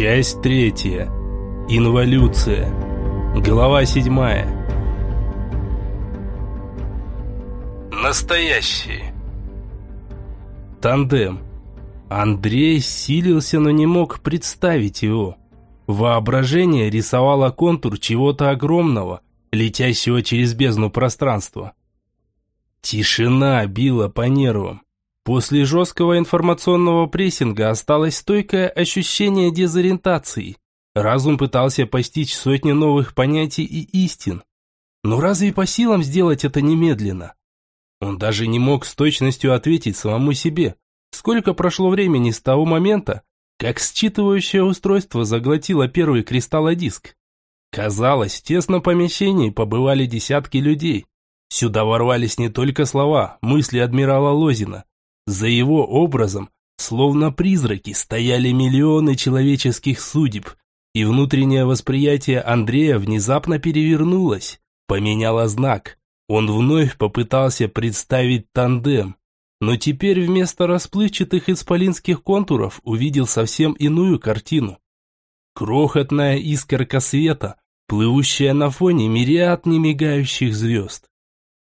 Часть третья. Инволюция. Глава седьмая. Настоящие. Тандем. Андрей силился, но не мог представить его. Воображение рисовало контур чего-то огромного, летящего через бездну пространства. Тишина била по нервам. После жесткого информационного прессинга осталось стойкое ощущение дезориентации. Разум пытался постичь сотни новых понятий и истин. Но разве по силам сделать это немедленно? Он даже не мог с точностью ответить самому себе, сколько прошло времени с того момента, как считывающее устройство заглотило первый кристаллодиск. Казалось, в тесном помещении побывали десятки людей. Сюда ворвались не только слова, мысли адмирала Лозина. За его образом, словно призраки, стояли миллионы человеческих судеб, и внутреннее восприятие Андрея внезапно перевернулось, поменяло знак. Он вновь попытался представить тандем, но теперь вместо расплывчатых исполинских контуров увидел совсем иную картину. Крохотная искорка света, плывущая на фоне мириад немигающих звезд.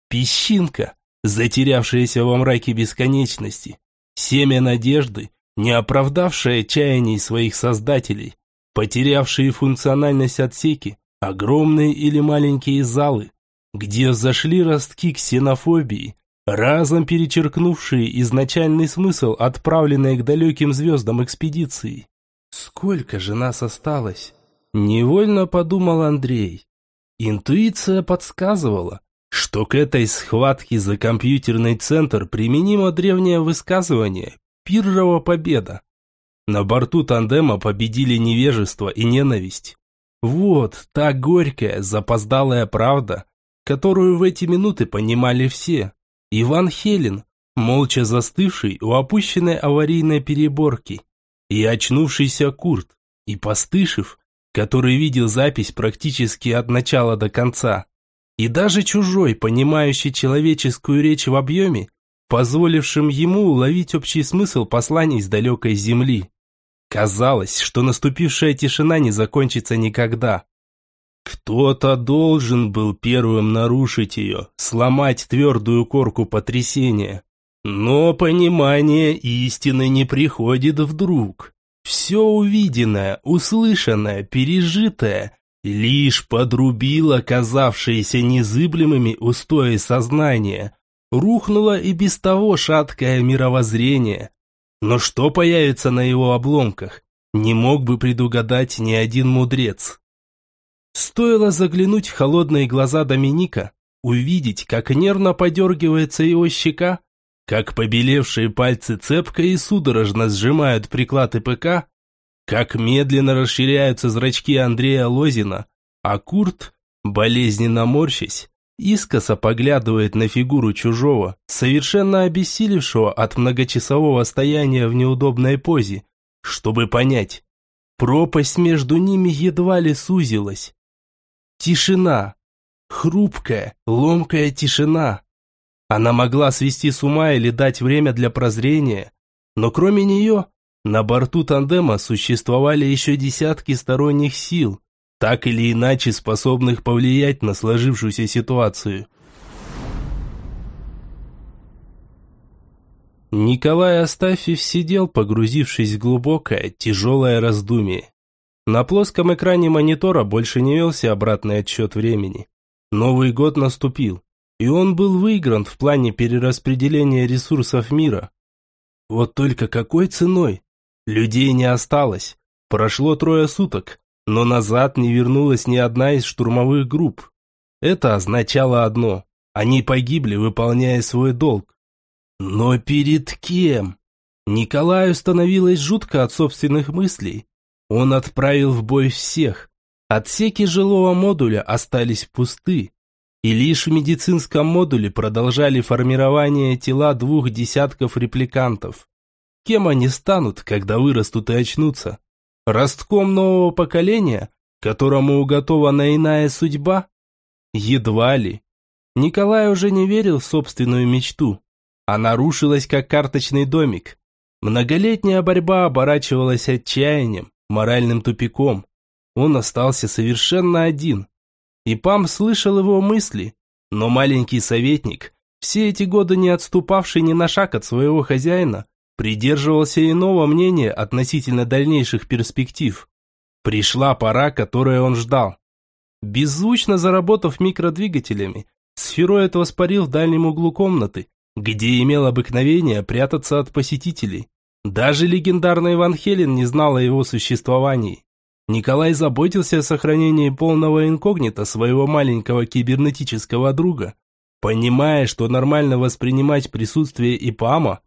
Песчинка, затерявшаяся во мраке бесконечности, семя надежды, не оправдавшее чаяний своих создателей, потерявшие функциональность отсеки, огромные или маленькие залы, где зашли ростки ксенофобии, разом перечеркнувшие изначальный смысл отправленной к далеким звездам экспедиции. «Сколько же нас осталось?» Невольно подумал Андрей. Интуиция подсказывала, что к этой схватке за компьютерный центр применимо древнее высказывание «Пиррова победа». На борту тандема победили невежество и ненависть. Вот та горькая, запоздалая правда, которую в эти минуты понимали все. Иван Хелен, молча застывший у опущенной аварийной переборки, и очнувшийся Курт, и Постышев, который видел запись практически от начала до конца. И даже чужой, понимающий человеческую речь в объеме, позволившим ему уловить общий смысл посланий с далекой земли. Казалось, что наступившая тишина не закончится никогда. Кто-то должен был первым нарушить ее, сломать твердую корку потрясения. Но понимание истины не приходит вдруг. Все увиденное, услышанное, пережитое лишь подрубил оказавшиеся незыблемыми устои сознания, рухнуло и без того шаткое мировоззрение. Но что появится на его обломках, не мог бы предугадать ни один мудрец. Стоило заглянуть в холодные глаза Доминика, увидеть, как нервно подергивается его щека, как побелевшие пальцы цепко и судорожно сжимают приклады ПК, как медленно расширяются зрачки Андрея Лозина, а Курт, болезненно морщась, искоса поглядывает на фигуру чужого, совершенно обессилевшего от многочасового стояния в неудобной позе, чтобы понять, пропасть между ними едва ли сузилась. Тишина. Хрупкая, ломкая тишина. Она могла свести с ума или дать время для прозрения, но кроме нее на борту тандема существовали еще десятки сторонних сил, так или иначе способных повлиять на сложившуюся ситуацию. Николай Астафьев сидел, погрузившись в глубокое, тяжелое раздумие. На плоском экране монитора больше не велся обратный отсчет времени. Новый год наступил, и он был выигран в плане перераспределения ресурсов мира. Вот только какой ценой? Людей не осталось. Прошло трое суток, но назад не вернулась ни одна из штурмовых групп. Это означало одно – они погибли, выполняя свой долг. Но перед кем? Николаю становилось жутко от собственных мыслей. Он отправил в бой всех. Отсеки жилого модуля остались пусты. И лишь в медицинском модуле продолжали формирование тела двух десятков репликантов. Кем они станут, когда вырастут и очнутся? Ростком нового поколения, которому уготована иная судьба? Едва ли. Николай уже не верил в собственную мечту. Она рушилась, как карточный домик. Многолетняя борьба оборачивалась отчаянием, моральным тупиком. Он остался совершенно один. И Пам слышал его мысли, но маленький советник, все эти годы не отступавший ни на шаг от своего хозяина, придерживался иного мнения относительно дальнейших перспектив. Пришла пора, которую он ждал. Беззвучно заработав микродвигателями, сфероид воспарил в дальнем углу комнаты, где имел обыкновение прятаться от посетителей. Даже легендарный Ван Хелен не знал о его существовании. Николай заботился о сохранении полного инкогнито своего маленького кибернетического друга, понимая, что нормально воспринимать присутствие ИПАМа,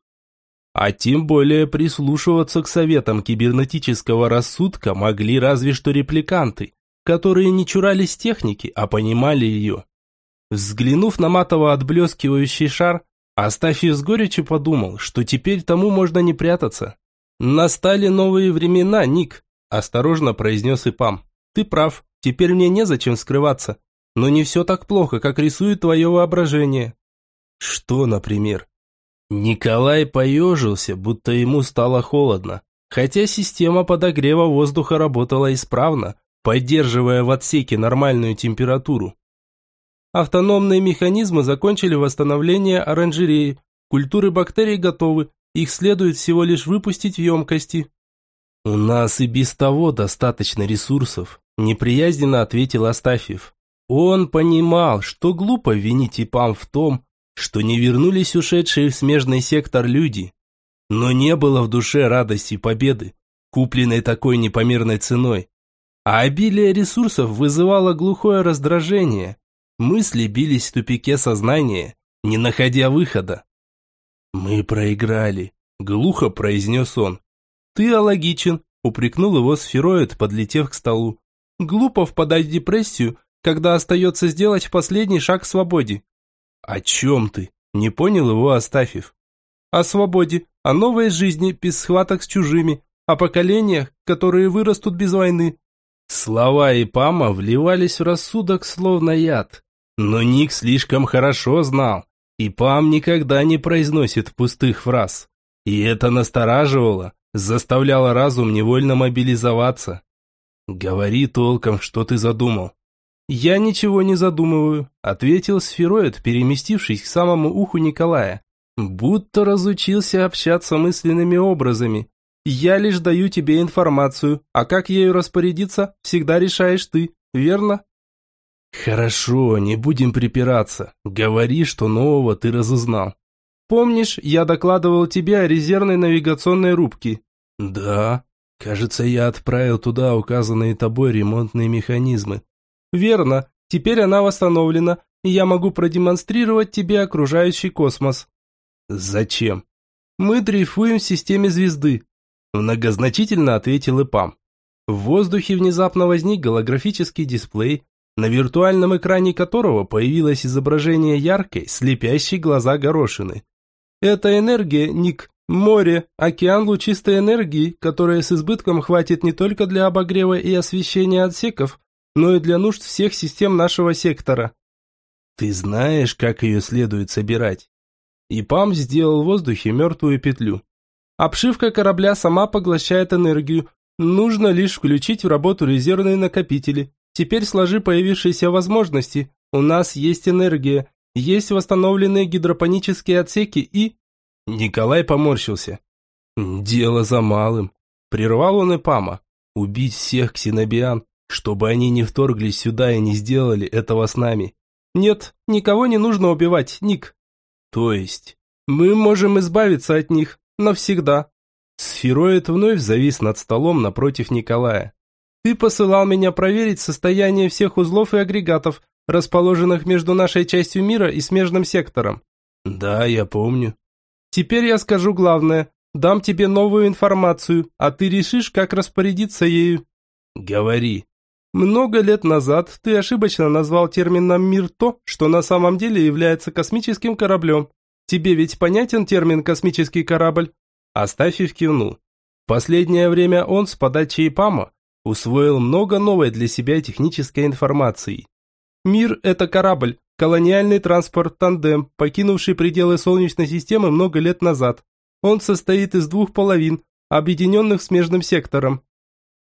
а тем более прислушиваться к советам кибернетического рассудка могли разве что репликанты, которые не чурались техники, а понимали ее. Взглянув на матово отблескивающий шар, Астафьев с горечью подумал, что теперь тому можно не прятаться. «Настали новые времена, Ник», – осторожно произнес Ипам. «Ты прав, теперь мне незачем скрываться. Но не все так плохо, как рисует твое воображение». «Что, например?» Николай поежился, будто ему стало холодно, хотя система подогрева воздуха работала исправно, поддерживая в отсеке нормальную температуру. Автономные механизмы закончили восстановление оранжереи. Культуры бактерий готовы, их следует всего лишь выпустить в емкости. «У нас и без того достаточно ресурсов», – неприязненно ответил Астафьев. Он понимал, что глупо винить ИПАМ в том, что не вернулись ушедшие в смежный сектор люди. Но не было в душе радости победы, купленной такой непомерной ценой. А обилие ресурсов вызывало глухое раздражение. Мысли бились в тупике сознания, не находя выхода. «Мы проиграли», – глухо произнес он. «Ты алогичен», – упрекнул его сфероид, подлетев к столу. «Глупо впадать в депрессию, когда остается сделать последний шаг к свободе». «О чем ты?» – не понял его Астафьев. «О свободе, о новой жизни без схваток с чужими, о поколениях, которые вырастут без войны». Слова Ипама вливались в рассудок словно яд. Но Ник слишком хорошо знал, и Пам никогда не произносит пустых фраз. И это настораживало, заставляло разум невольно мобилизоваться. «Говори толком, что ты задумал». «Я ничего не задумываю», – ответил сфероид, переместившись к самому уху Николая. «Будто разучился общаться мысленными образами. Я лишь даю тебе информацию, а как ею распорядиться, всегда решаешь ты, верно?» «Хорошо, не будем припираться. Говори, что нового ты разузнал». «Помнишь, я докладывал тебе о резервной навигационной рубке?» «Да. Кажется, я отправил туда указанные тобой ремонтные механизмы». «Верно. Теперь она восстановлена, и я могу продемонстрировать тебе окружающий космос». «Зачем?» «Мы дрейфуем в системе звезды», – многозначительно ответил Ипам. В воздухе внезапно возник голографический дисплей, на виртуальном экране которого появилось изображение яркой, слепящей глаза горошины. Это энергия, Ник, море, океан лучистой энергии, которая с избытком хватит не только для обогрева и освещения отсеков, но и для нужд всех систем нашего сектора. Ты знаешь, как ее следует собирать? И ПАМ сделал в воздухе мертвую петлю. Обшивка корабля сама поглощает энергию, нужно лишь включить в работу резервные накопители. Теперь сложи появившиеся возможности. У нас есть энергия, есть восстановленные гидропонические отсеки и...» Николай поморщился. «Дело за малым». Прервал он и Пама. «Убить всех ксенобиан, чтобы они не вторглись сюда и не сделали этого с нами». «Нет, никого не нужно убивать, Ник». «То есть?» «Мы можем избавиться от них. Навсегда». Сфероид вновь завис над столом напротив Николая. Ты посылал меня проверить состояние всех узлов и агрегатов, расположенных между нашей частью мира и смежным сектором. Да, я помню. Теперь я скажу главное. Дам тебе новую информацию, а ты решишь, как распорядиться ею. Говори. Много лет назад ты ошибочно назвал термином «мир» то, что на самом деле является космическим кораблем. Тебе ведь понятен термин «космический корабль»? Астафьев кивнул. Последнее время он с подачи ИПАМа усвоил много новой для себя технической информации. Мир – это корабль, колониальный транспорт тандем, покинувший пределы Солнечной системы много лет назад. Он состоит из двух половин, объединенных смежным сектором.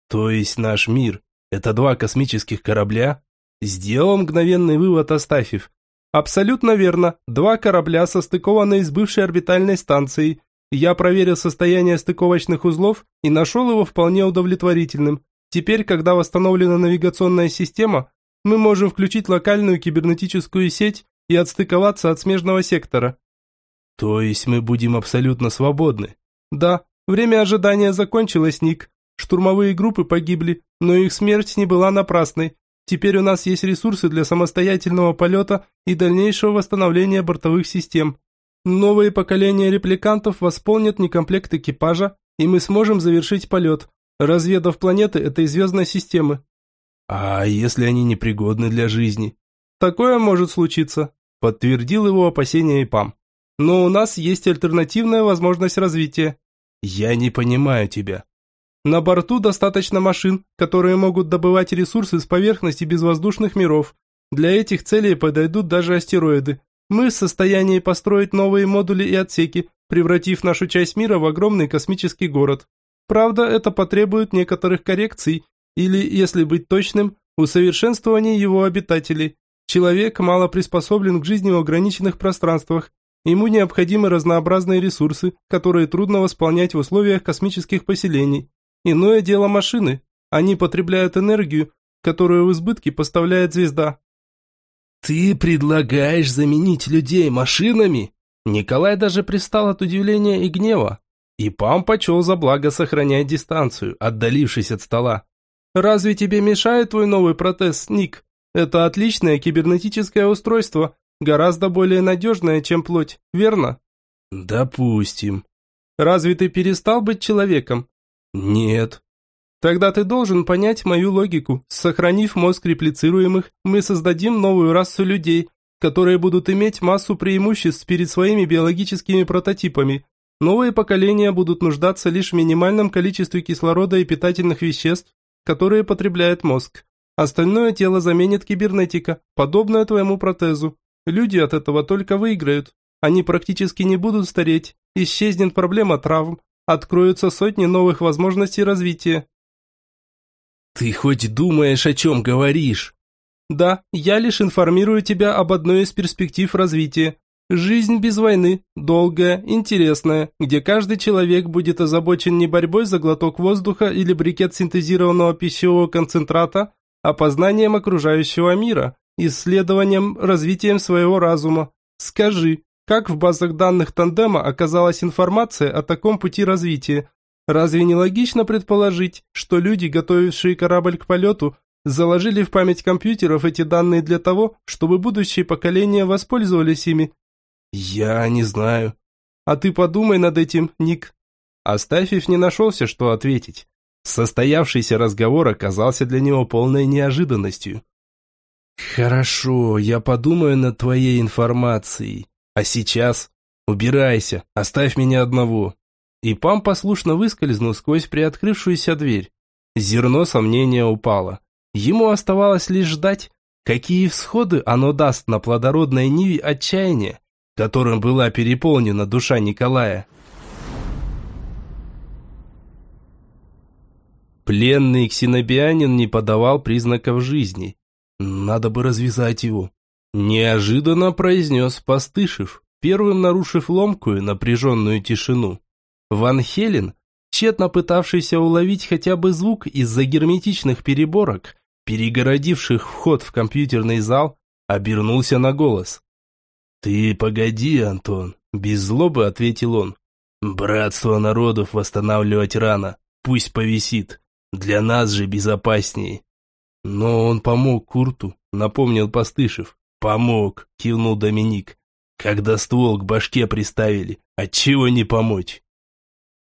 То есть наш мир – это два космических корабля? Сделал мгновенный вывод Астафьев. Абсолютно верно. Два корабля состыкованы с бывшей орбитальной станцией. Я проверил состояние стыковочных узлов и нашел его вполне удовлетворительным. Теперь, когда восстановлена навигационная система, мы можем включить локальную кибернетическую сеть и отстыковаться от смежного сектора. То есть мы будем абсолютно свободны? Да, время ожидания закончилось, Ник. Штурмовые группы погибли, но их смерть не была напрасной. Теперь у нас есть ресурсы для самостоятельного полета и дальнейшего восстановления бортовых систем. Новые поколения репликантов восполнят некомплект экипажа, и мы сможем завершить полет, разведав планеты этой звездной системы. А если они непригодны для жизни? Такое может случиться, подтвердил его опасения ИПАМ. Но у нас есть альтернативная возможность развития. Я не понимаю тебя. На борту достаточно машин, которые могут добывать ресурсы с поверхности безвоздушных миров. Для этих целей подойдут даже астероиды. Мы в состоянии построить новые модули и отсеки, превратив нашу часть мира в огромный космический город. Правда, это потребует некоторых коррекций, или, если быть точным, усовершенствования его обитателей. Человек мало приспособлен к жизни в ограниченных пространствах. Ему необходимы разнообразные ресурсы, которые трудно восполнять в условиях космических поселений. Иное дело машины. Они потребляют энергию, которую в избытке поставляет звезда. «Ты предлагаешь заменить людей машинами?» Николай даже пристал от удивления и гнева. И Пам почел за благо сохранять дистанцию, отдалившись от стола. «Разве тебе мешает твой новый протез, Ник? Это отличное кибернетическое устройство, гораздо более надежное, чем плоть, верно?» «Допустим». «Разве ты перестал быть человеком? Нет. Тогда ты должен понять мою логику. Сохранив мозг реплицируемых, мы создадим новую расу людей, которые будут иметь массу преимуществ перед своими биологическими прототипами. Новые поколения будут нуждаться лишь в минимальном количестве кислорода и питательных веществ, которые потребляет мозг. Остальное тело заменит кибернетика, подобное твоему протезу. Люди от этого только выиграют. Они практически не будут стареть. Исчезнет проблема травм, откроются сотни новых возможностей развития. Ты хоть думаешь, о чем говоришь? Да, я лишь информирую тебя об одной из перспектив развития. Жизнь без войны, долгая, интересная, где каждый человек будет озабочен не борьбой за глоток воздуха или брикет синтезированного пищевого концентрата, а познанием окружающего мира, исследованием, развитием своего разума. Скажи, как в базах данных тандема оказалась информация о таком пути развития? Разве не логично предположить, что люди, готовившие корабль к полету, заложили в память компьютеров эти данные для того, чтобы будущие поколения воспользовались ими? Я не знаю. А ты подумай над этим, Ник. Астафьев не нашелся, что ответить. Состоявшийся разговор оказался для него полной неожиданностью. «Хорошо, я подумаю над твоей информацией», а сейчас? Убирайся, оставь меня одного. И Пам послушно выскользнул сквозь приоткрывшуюся дверь. Зерно сомнения упало. Ему оставалось лишь ждать, какие всходы оно даст на плодородной ниве отчаяния, которым была переполнена душа Николая. Пленный ксенобианин не подавал признаков жизни. Надо бы развязать его. Неожиданно произнес Постышев, первым нарушив ломкую напряженную тишину. Ван Хелен, тщетно пытавшийся уловить хотя бы звук из-за герметичных переборок, перегородивших вход в компьютерный зал, обернулся на голос. «Ты погоди, Антон», – без злобы ответил он. «Братство народов восстанавливать рано, пусть повисит, для нас же безопаснее». Но он помог Курту, напомнил Постышев. «Помог», – кивнул Доминик. «Когда ствол к башке приставили, отчего не помочь?»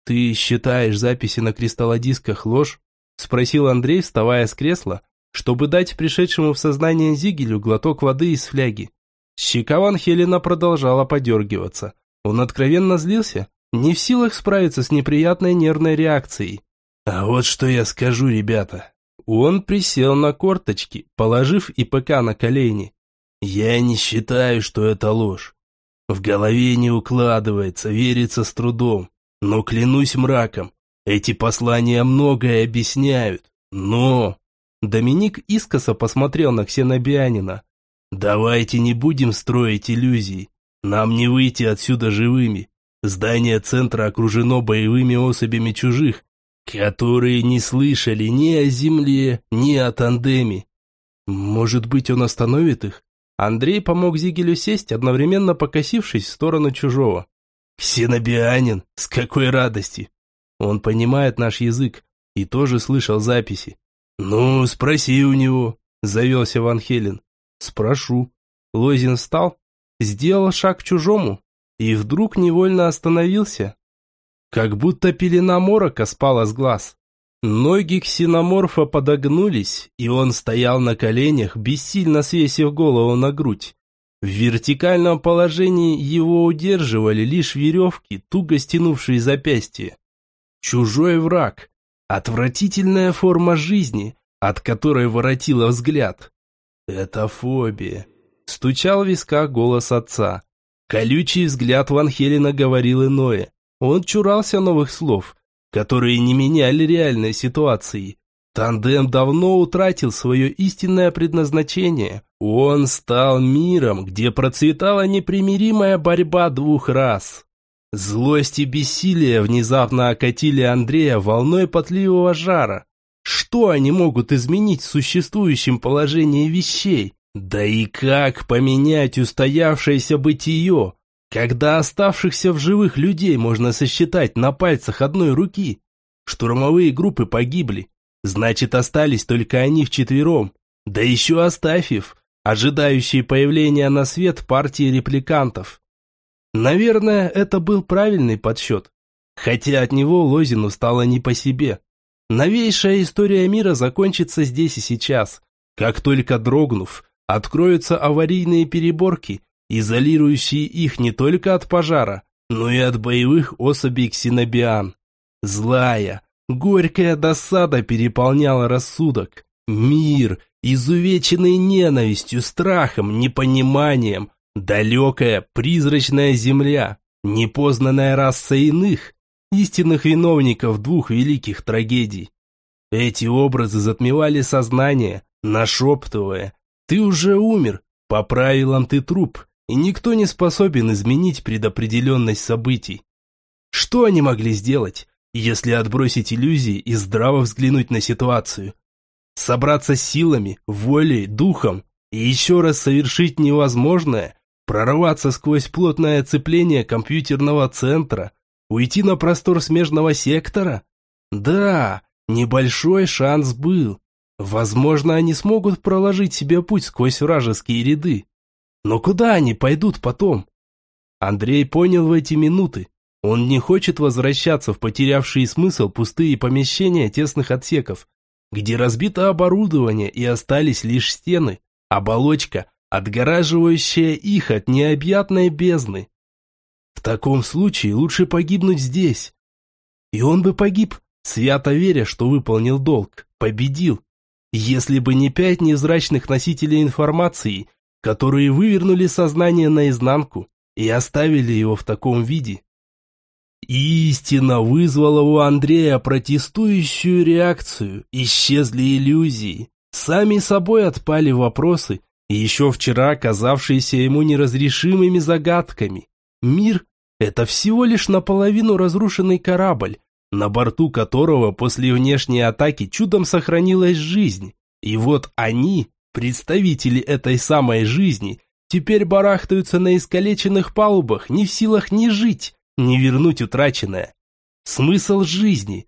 «Ты считаешь записи на кристаллодисках ложь?» – спросил Андрей, вставая с кресла, чтобы дать пришедшему в сознание Зигелю глоток воды из фляги. Щека Ван Хелена продолжала подергиваться. Он откровенно злился, не в силах справиться с неприятной нервной реакцией. «А вот что я скажу, ребята». Он присел на корточки, положив ИПК на колени. Я не считаю, что это ложь. В голове не укладывается, верится с трудом. Но клянусь мраком, эти послания многое объясняют. Но... Доминик искоса посмотрел на ксенобианина. «Давайте не будем строить иллюзий. Нам не выйти отсюда живыми. Здание центра окружено боевыми особями чужих, которые не слышали ни о земле, ни о тандеме. Может быть, он остановит их? Андрей помог Зигелю сесть, одновременно покосившись в сторону чужого. «Ксенобианин! С какой радости!» Он понимает наш язык и тоже слышал записи. «Ну, спроси у него», – завелся Ван Хелен. «Спрошу». Лозин встал, сделал шаг к чужому и вдруг невольно остановился. Как будто пелена морока спала с глаз. Ноги ксеноморфа подогнулись, и он стоял на коленях, бессильно свесив голову на грудь. В вертикальном положении его удерживали лишь веревки, туго стянувшие запястье. Чужой враг. Отвратительная форма жизни, от которой воротила взгляд. Это фобия. Стучал в висках голос отца. Колючий взгляд Ван Хелена говорил иное. Он чурался новых слов, которые не меняли реальной ситуации. Тандем давно утратил свое истинное предназначение. Он стал миром, где процветала непримиримая борьба двух рас. Злость и бессилие внезапно окатили Андрея волной потливого жара. Что они могут изменить в существующем положении вещей? Да и как поменять устоявшееся бытие, когда оставшихся в живых людей можно сосчитать на пальцах одной руки? Штурмовые группы погибли, значит остались только они вчетвером. Да еще Астафьев, ожидающий появления на свет партии репликантов. Наверное, это был правильный подсчет. Хотя от него Лозину стало не по себе. Новейшая история мира закончится здесь и сейчас. Как только дрогнув, откроются аварийные переборки, изолирующие их не только от пожара, но и от боевых особей ксенобиан. Злая, горькая досада переполняла рассудок. Мир, изувеченный ненавистью, страхом, непониманием, Далекая, призрачная земля, непознанная раса иных, истинных виновников двух великих трагедий. Эти образы затмевали сознание, нашептывая «Ты уже умер, по правилам ты труп, и никто не способен изменить предопределенность событий». Что они могли сделать, если отбросить иллюзии и здраво взглянуть на ситуацию? Собраться силами, волей, духом и еще раз совершить невозможное, Прорваться сквозь плотное оцепление компьютерного центра? Уйти на простор смежного сектора? Да, небольшой шанс был. Возможно, они смогут проложить себе путь сквозь вражеские ряды. Но куда они пойдут потом? Андрей понял в эти минуты. Он не хочет возвращаться в потерявшие смысл пустые помещения тесных отсеков, где разбито оборудование и остались лишь стены, оболочка, отгораживающая их от необъятной бездны. В таком случае лучше погибнуть здесь. И он бы погиб, свято веря, что выполнил долг, победил. Если бы не пять невзрачных носителей информации, которые вывернули сознание наизнанку и оставили его в таком виде. Истина вызвала у Андрея протестующую реакцию, исчезли иллюзии, сами собой отпали вопросы, еще вчера казавшиеся ему неразрешимыми загадками. Мир – это всего лишь наполовину разрушенный корабль, на борту которого после внешней атаки чудом сохранилась жизнь. И вот они, представители этой самой жизни, теперь барахтаются на искалеченных палубах, не в силах ни жить, ни вернуть утраченное. Смысл жизни.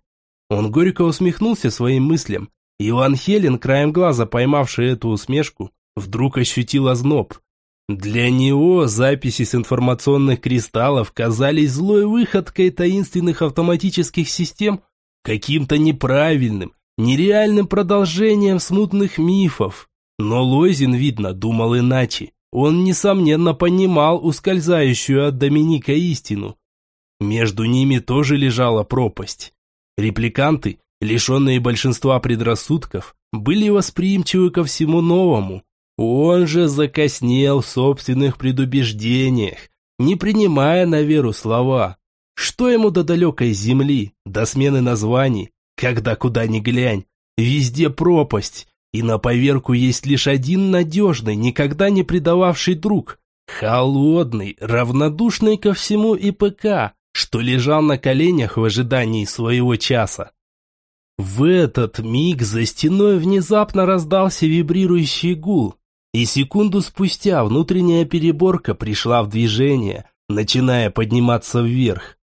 Он горько усмехнулся своим мыслям. Иван Хелен, краем глаза поймавший эту усмешку, вдруг ощутил озноб. Для него записи с информационных кристаллов казались злой выходкой таинственных автоматических систем, каким-то неправильным, нереальным продолжением смутных мифов. Но Лозин, видно, думал иначе. Он, несомненно, понимал ускользающую от Доминика истину. Между ними тоже лежала пропасть. Репликанты, лишенные большинства предрассудков, были восприимчивы ко всему новому, он же закоснел в собственных предубеждениях, не принимая на веру слова. Что ему до далекой земли, до смены названий, когда куда ни глянь? Везде пропасть, и на поверку есть лишь один надежный, никогда не предававший друг. Холодный, равнодушный ко всему ИПК, что лежал на коленях в ожидании своего часа. В этот миг за стеной внезапно раздался вибрирующий гул, и секунду спустя внутренняя переборка пришла в движение, начиная подниматься вверх.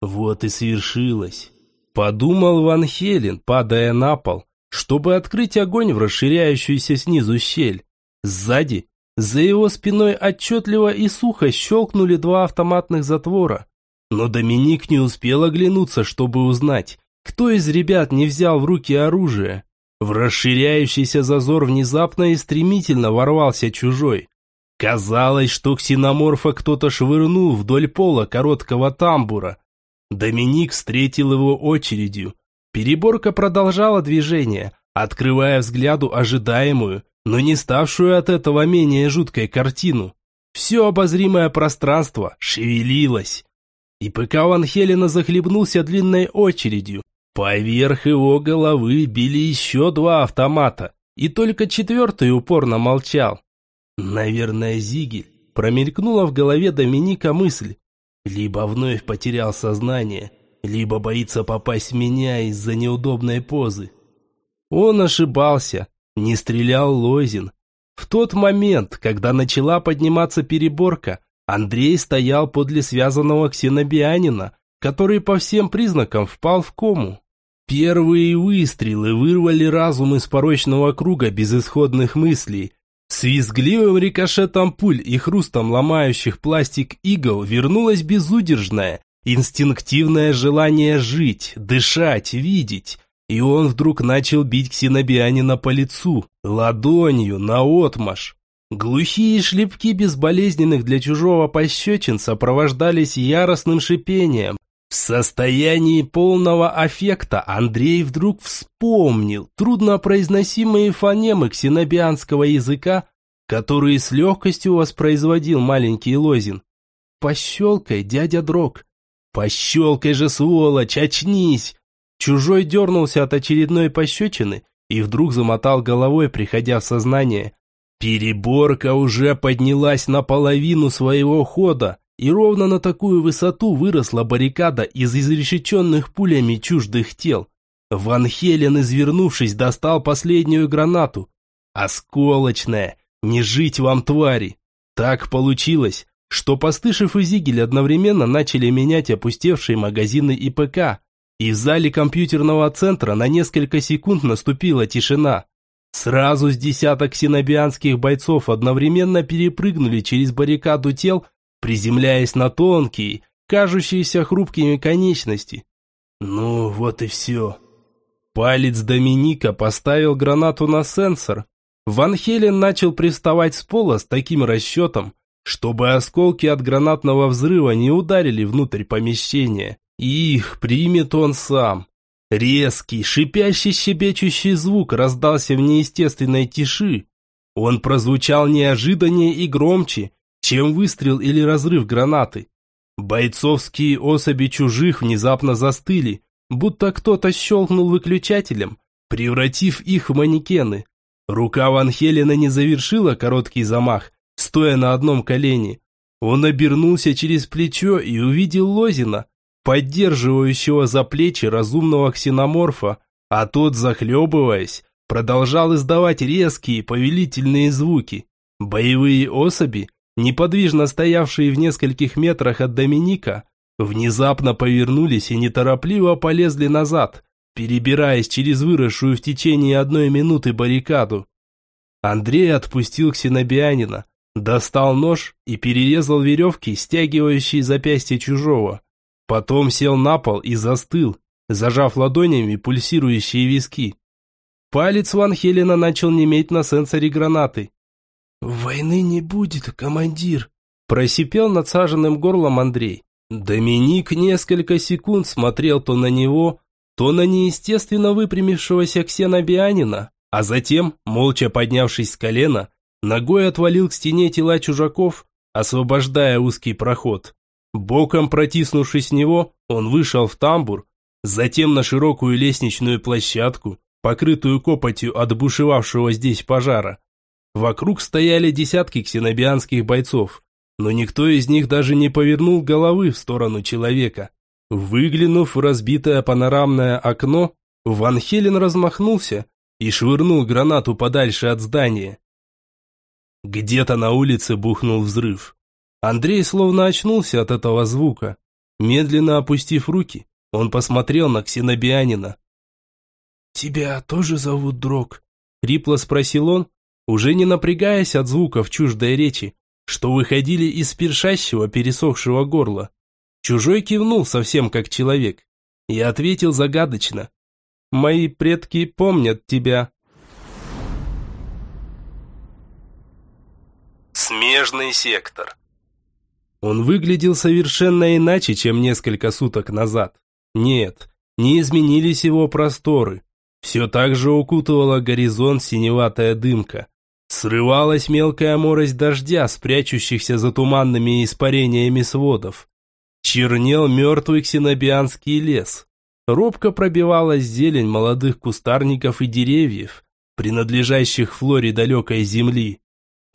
Вот и свершилось. Подумал Ван Хелен, падая на пол, чтобы открыть огонь в расширяющуюся снизу щель. Сзади, за его спиной отчетливо и сухо щелкнули два автоматных затвора. Но Доминик не успел оглянуться, чтобы узнать, кто из ребят не взял в руки оружие. В расширяющийся зазор внезапно и стремительно ворвался чужой. Казалось, что ксеноморфа кто-то швырнул вдоль пола короткого тамбура. Доминик встретил его очередью. Переборка продолжала движение, открывая взгляду ожидаемую, но не ставшую от этого менее жуткой картину. Все обозримое пространство шевелилось. И ПК Ван Хелена захлебнулся длинной очередью. Поверх его головы били еще два автомата, и только четвертый упорно молчал. Наверное, Зигель. Промелькнула в голове Доминика мысль. Либо вновь потерял сознание, либо боится попасть в меня из-за неудобной позы. Он ошибался, не стрелял Лозин. В тот момент, когда начала подниматься переборка, Андрей стоял подле связанного ксенобианина, который по всем признакам впал в кому. Первые выстрелы вырвали разум из порочного круга безысходных мыслей, с визгливым рикошетом пуль и хрустом ломающих пластик игл вернулось безудержное, инстинктивное желание жить, дышать, видеть. И он вдруг начал бить ксенобианина по лицу, ладонью, наотмашь. Глухие шлепки безболезненных для чужого пощечин сопровождались яростным шипением, в состоянии полного аффекта Андрей вдруг вспомнил труднопроизносимые фонемы ксенобианского языка, которые с легкостью воспроизводил маленький Лозин. «Пощелкай, дядя Дрог! Пощелкай же, сволочь, очнись!» Чужой дернулся от очередной пощечины и вдруг замотал головой, приходя в сознание. Переборка уже поднялась наполовину своего хода, и ровно на такую высоту выросла баррикада из изрешеченных пулями чуждых тел. Ван Хелен, извернувшись, достал последнюю гранату. Осколочная! Не жить вам, твари! Так получилось, что Постышев и Зигель одновременно начали менять опустевшие магазины ИПК, и в зале компьютерного центра на несколько секунд наступила тишина. Сразу с десяток синобианских бойцов одновременно перепрыгнули через баррикаду тел приземляясь на тонкие, кажущиеся хрупкими конечности. Ну, вот и все. Палец Доминика поставил гранату на сенсор. Ван Хелен начал приставать с пола с таким расчетом, чтобы осколки от гранатного взрыва не ударили внутрь помещения. их примет он сам. Резкий, шипящий, щебечущий звук раздался в неестественной тиши. Он прозвучал неожиданнее и громче, чем выстрел или разрыв гранаты. Бойцовские особи чужих внезапно застыли, будто кто-то щелкнул выключателем, превратив их в манекены. Рука Ван Хелена не завершила короткий замах, стоя на одном колене. Он обернулся через плечо и увидел Лозина, поддерживающего за плечи разумного ксеноморфа, а тот, захлебываясь, продолжал издавать резкие повелительные звуки. Боевые особи, неподвижно стоявшие в нескольких метрах от Доминика, внезапно повернулись и неторопливо полезли назад, перебираясь через выросшую в течение одной минуты баррикаду. Андрей отпустил ксенобианина, достал нож и перерезал веревки, стягивающие запястье чужого. Потом сел на пол и застыл, зажав ладонями пульсирующие виски. Палец Ван Хелена начал неметь на сенсоре гранаты. «Войны не будет, командир», – просипел надсаженным горлом Андрей. Доминик несколько секунд смотрел то на него, то на неестественно выпрямившегося ксенобианина, а затем, молча поднявшись с колена, ногой отвалил к стене тела чужаков, освобождая узкий проход. Боком протиснувшись с него, он вышел в тамбур, затем на широкую лестничную площадку, покрытую копотью от бушевавшего здесь пожара. Вокруг стояли десятки ксенобианских бойцов, но никто из них даже не повернул головы в сторону человека. Выглянув в разбитое панорамное окно, Ван Хелен размахнулся и швырнул гранату подальше от здания. Где-то на улице бухнул взрыв. Андрей словно очнулся от этого звука. Медленно опустив руки, он посмотрел на ксенобианина. «Тебя тоже зовут Дрог?» – хрипло спросил он, уже не напрягаясь от звуков чуждой речи, что выходили из першащего пересохшего горла. Чужой кивнул совсем как человек и ответил загадочно. «Мои предки помнят тебя». Смежный сектор Он выглядел совершенно иначе, чем несколько суток назад. Нет, не изменились его просторы. Все так же укутывала горизонт синеватая дымка. Срывалась мелкая морось дождя, спрячущихся за туманными испарениями сводов. Чернел мертвый ксенобианский лес. Робко пробивалась зелень молодых кустарников и деревьев, принадлежащих флоре далекой земли.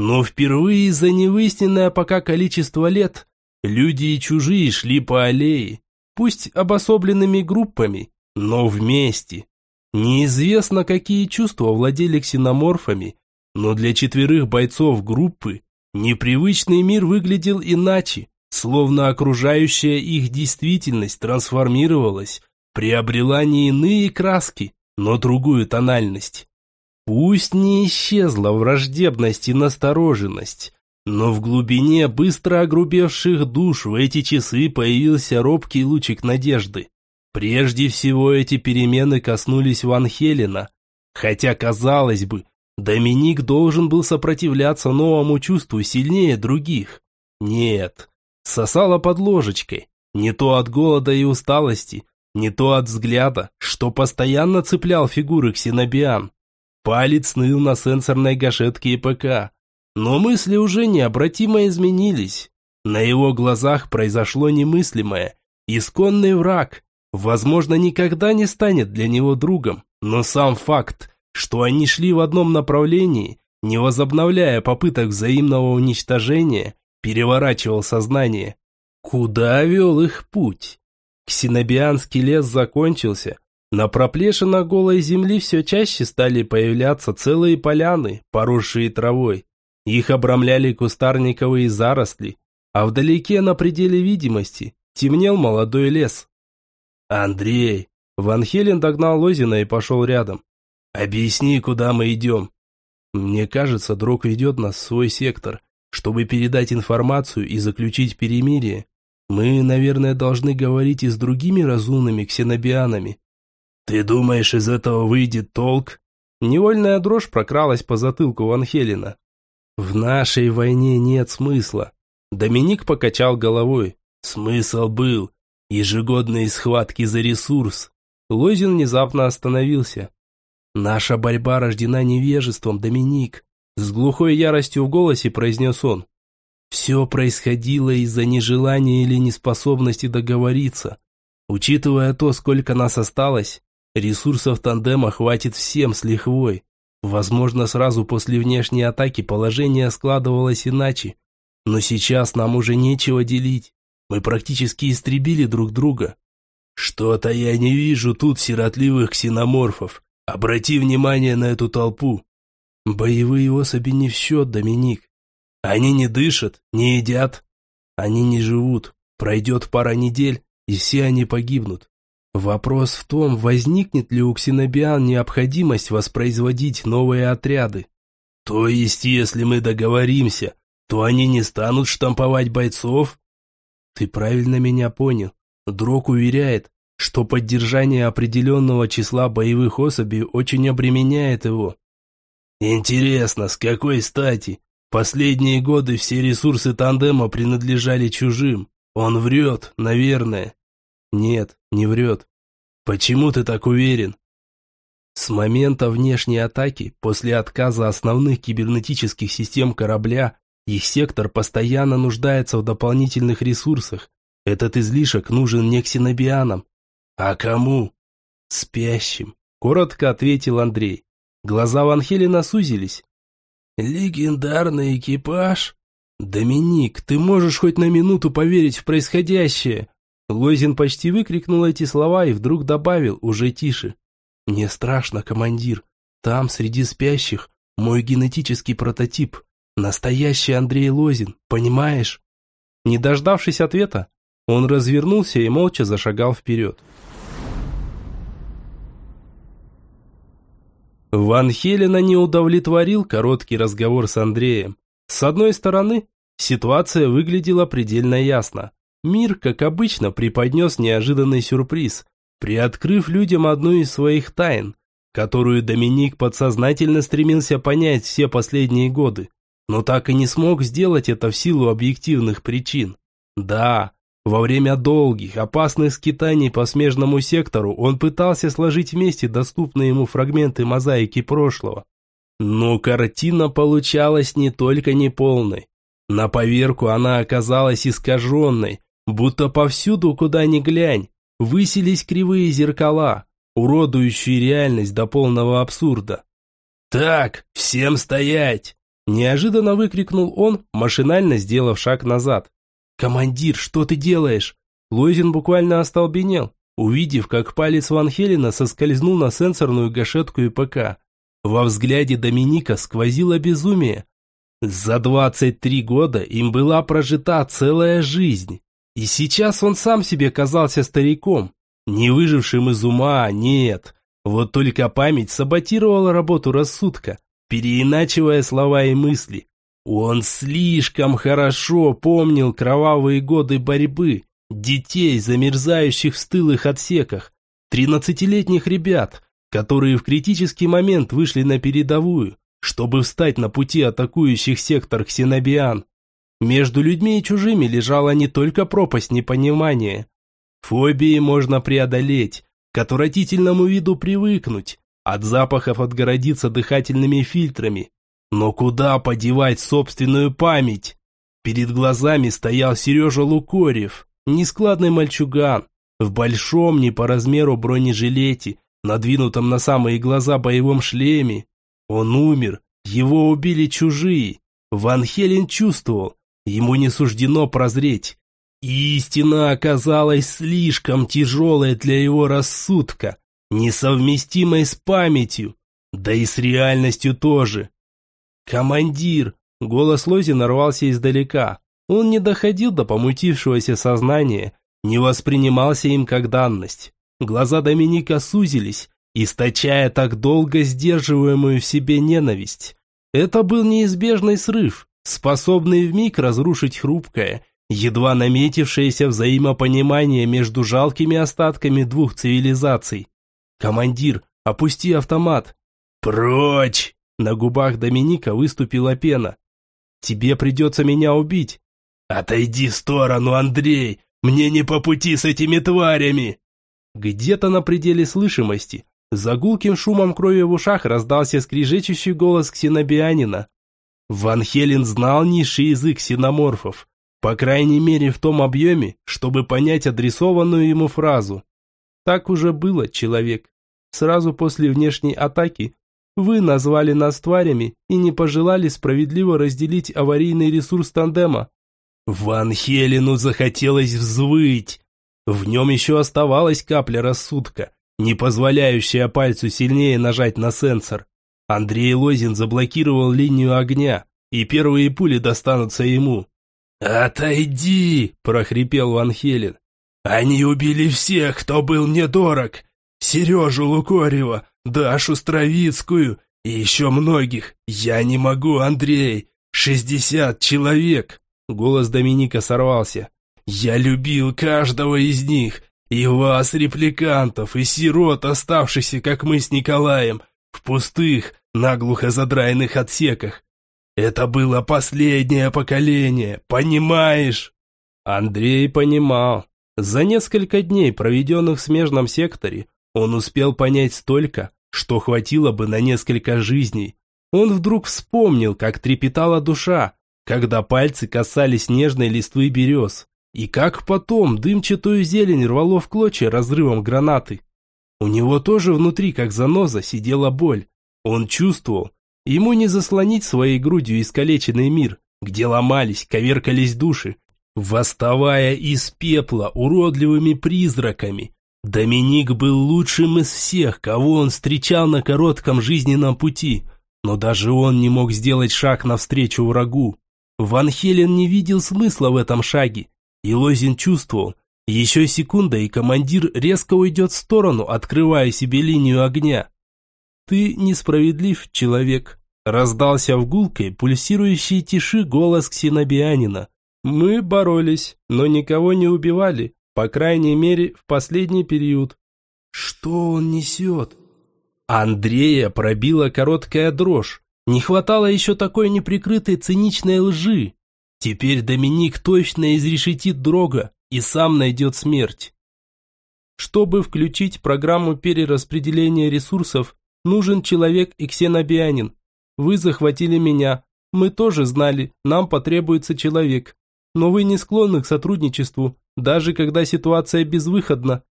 Но впервые за невыясненное пока количество лет люди и чужие шли по аллее, пусть обособленными группами, но вместе. Неизвестно, какие чувства владели ксеноморфами, но для четверых бойцов группы непривычный мир выглядел иначе, словно окружающая их действительность трансформировалась, приобрела не иные краски, но другую тональность. Пусть не исчезла враждебность и настороженность, но в глубине быстро огрубевших душ в эти часы появился робкий лучик надежды. Прежде всего эти перемены коснулись Ван Хелена, хотя, казалось бы, Доминик должен был сопротивляться новому чувству сильнее других. Нет, сосала под ложечкой, не то от голода и усталости, не то от взгляда, что постоянно цеплял фигуры ксенобиан. Палец ныл на сенсорной гашетке ИПК, но мысли уже необратимо изменились. На его глазах произошло немыслимое. Исконный враг, возможно, никогда не станет для него другом, но сам факт, что они шли в одном направлении, не возобновляя попыток взаимного уничтожения, переворачивал сознание. Куда вел их путь? Ксенобианский лес закончился. На проплешинах голой земли все чаще стали появляться целые поляны, поросшие травой. Их обрамляли кустарниковые заросли, а вдалеке на пределе видимости темнел молодой лес. «Андрей!» Ван Хелен догнал Лозина и пошел рядом. «Объясни, куда мы идем». «Мне кажется, Дрог ведет нас в свой сектор, чтобы передать информацию и заключить перемирие. Мы, наверное, должны говорить и с другими разумными ксенобианами». «Ты думаешь, из этого выйдет толк?» Невольная дрожь прокралась по затылку Ван Хелена. «В нашей войне нет смысла». Доминик покачал головой. «Смысл был. Ежегодные схватки за ресурс». Лозин внезапно остановился. «Наша борьба рождена невежеством, Доминик», с глухой яростью в голосе произнес он. «Все происходило из-за нежелания или неспособности договориться. Учитывая то, сколько нас осталось, ресурсов тандема хватит всем с лихвой. Возможно, сразу после внешней атаки положение складывалось иначе. Но сейчас нам уже нечего делить. Мы практически истребили друг друга. Что-то я не вижу тут сиротливых ксеноморфов. Обрати внимание на эту толпу. Боевые особи не в счет, Доминик. Они не дышат, не едят. Они не живут. Пройдет пара недель, и все они погибнут. Вопрос в том, возникнет ли у ксенобиан необходимость воспроизводить новые отряды. То есть, если мы договоримся, то они не станут штамповать бойцов? Ты правильно меня понял. Дрог уверяет, что поддержание определенного числа боевых особей очень обременяет его. Интересно, с какой стати? Последние годы все ресурсы тандема принадлежали чужим. Он врет, наверное. Нет, не врет. Почему ты так уверен? С момента внешней атаки, после отказа основных кибернетических систем корабля, их сектор постоянно нуждается в дополнительных ресурсах. Этот излишек нужен не ксенобианам, а кому? Спящим. Коротко ответил Андрей. Глаза Ван Хелена сузились. «Легендарный экипаж?» «Доминик, ты можешь хоть на минуту поверить в происходящее?» Лозин почти выкрикнул эти слова и вдруг добавил, уже тише. «Мне страшно, командир. Там, среди спящих, мой генетический прототип. Настоящий Андрей Лозин, понимаешь?» Не дождавшись ответа, он развернулся и молча зашагал вперед. Ван Хелена не удовлетворил короткий разговор с Андреем. С одной стороны, ситуация выглядела предельно ясно. Мир, как обычно, преподнес неожиданный сюрприз, приоткрыв людям одну из своих тайн, которую Доминик подсознательно стремился понять все последние годы, но так и не смог сделать это в силу объективных причин. Да, во время долгих, опасных скитаний по смежному сектору он пытался сложить вместе доступные ему фрагменты мозаики прошлого. Но картина получалась не только неполной. На поверку она оказалась искаженной, будто повсюду, куда ни глянь, высились кривые зеркала, уродующие реальность до полного абсурда. «Так, всем стоять!» Неожиданно выкрикнул он, машинально сделав шаг назад. «Командир, что ты делаешь?» Лойзин буквально остолбенел, увидев, как палец Ван Хелена соскользнул на сенсорную гашетку ИПК. Во взгляде Доминика сквозило безумие. За 23 года им была прожита целая жизнь. И сейчас он сам себе казался стариком, не выжившим из ума, нет. Вот только память саботировала работу рассудка, переиначивая слова и мысли. Он слишком хорошо помнил кровавые годы борьбы, детей, замерзающих в стылых отсеках, тринадцатилетних ребят, которые в критический момент вышли на передовую, чтобы встать на пути атакующих сектор ксенобиан. Между людьми и чужими лежала не только пропасть непонимания. Фобии можно преодолеть, к отвратительному виду привыкнуть, от запахов отгородиться дыхательными фильтрами, но куда подевать собственную память? Перед глазами стоял Сережа Лукорев, нескладный мальчуган, в большом не по размеру бронежилете, надвинутом на самые глаза боевом шлеме. Он умер, его убили чужие. Ван Хелен чувствовал, ему не суждено прозреть. Истина оказалась слишком тяжелой для его рассудка, несовместимой с памятью, да и с реальностью тоже. «Командир!» Голос Лози нарвался издалека. Он не доходил до помутившегося сознания, не воспринимался им как данность. Глаза Доминика сузились, источая так долго сдерживаемую в себе ненависть. Это был неизбежный срыв, способный вмиг разрушить хрупкое, едва наметившееся взаимопонимание между жалкими остатками двух цивилизаций. «Командир, опусти автомат!» «Прочь!» На губах Доминика выступила пена. «Тебе придется меня убить». «Отойди в сторону, Андрей! Мне не по пути с этими тварями!» Где-то на пределе слышимости, за гулким шумом крови в ушах раздался скрижечущий голос ксенобианина. Ван Хелен знал низший язык синоморфов, по крайней мере в том объеме, чтобы понять адресованную ему фразу. Так уже было, человек. Сразу после внешней атаки вы назвали нас тварями и не пожелали справедливо разделить аварийный ресурс тандема. Ван Хелену захотелось взвыть. В нем еще оставалась капля рассудка, не позволяющая пальцу сильнее нажать на сенсор. Андрей Лозин заблокировал линию огня, и первые пули достанутся ему. «Отойди!» – прохрипел Ван Хелен. «Они убили всех, кто был мне дорог. Сережу Лукорева, Дашу Стравицкую и еще многих. Я не могу, Андрей. Шестьдесят человек. Голос Доминика сорвался. Я любил каждого из них. И вас, репликантов, и сирот, оставшихся, как мы с Николаем, в пустых, наглухо задраенных отсеках. Это было последнее поколение, понимаешь? Андрей понимал. За несколько дней, проведенных в смежном секторе, он успел понять столько, что хватило бы на несколько жизней. Он вдруг вспомнил, как трепетала душа, когда пальцы касались нежной листвы берез, и как потом дымчатую зелень рвало в клочья разрывом гранаты. У него тоже внутри, как заноза, сидела боль. Он чувствовал. Ему не заслонить своей грудью искалеченный мир, где ломались, коверкались души, восставая из пепла уродливыми призраками. Доминик был лучшим из всех, кого он встречал на коротком жизненном пути, но даже он не мог сделать шаг навстречу врагу. Ван Хелен не видел смысла в этом шаге, и Лозин чувствовал, еще секунда, и командир резко уйдет в сторону, открывая себе линию огня. «Ты несправедлив, человек», – раздался в гулкой, пульсирующей тиши голос ксенобианина. «Мы боролись, но никого не убивали, по крайней мере, в последний период». «Что он несет?» Андрея пробила короткая дрожь. Не хватало еще такой неприкрытой циничной лжи. Теперь Доминик точно изрешетит Дрога и сам найдет смерть. Чтобы включить программу перераспределения ресурсов, нужен человек и ксенобианин. Вы захватили меня. Мы тоже знали, нам потребуется человек. Но вы не склонны к сотрудничеству, даже когда ситуация безвыходна.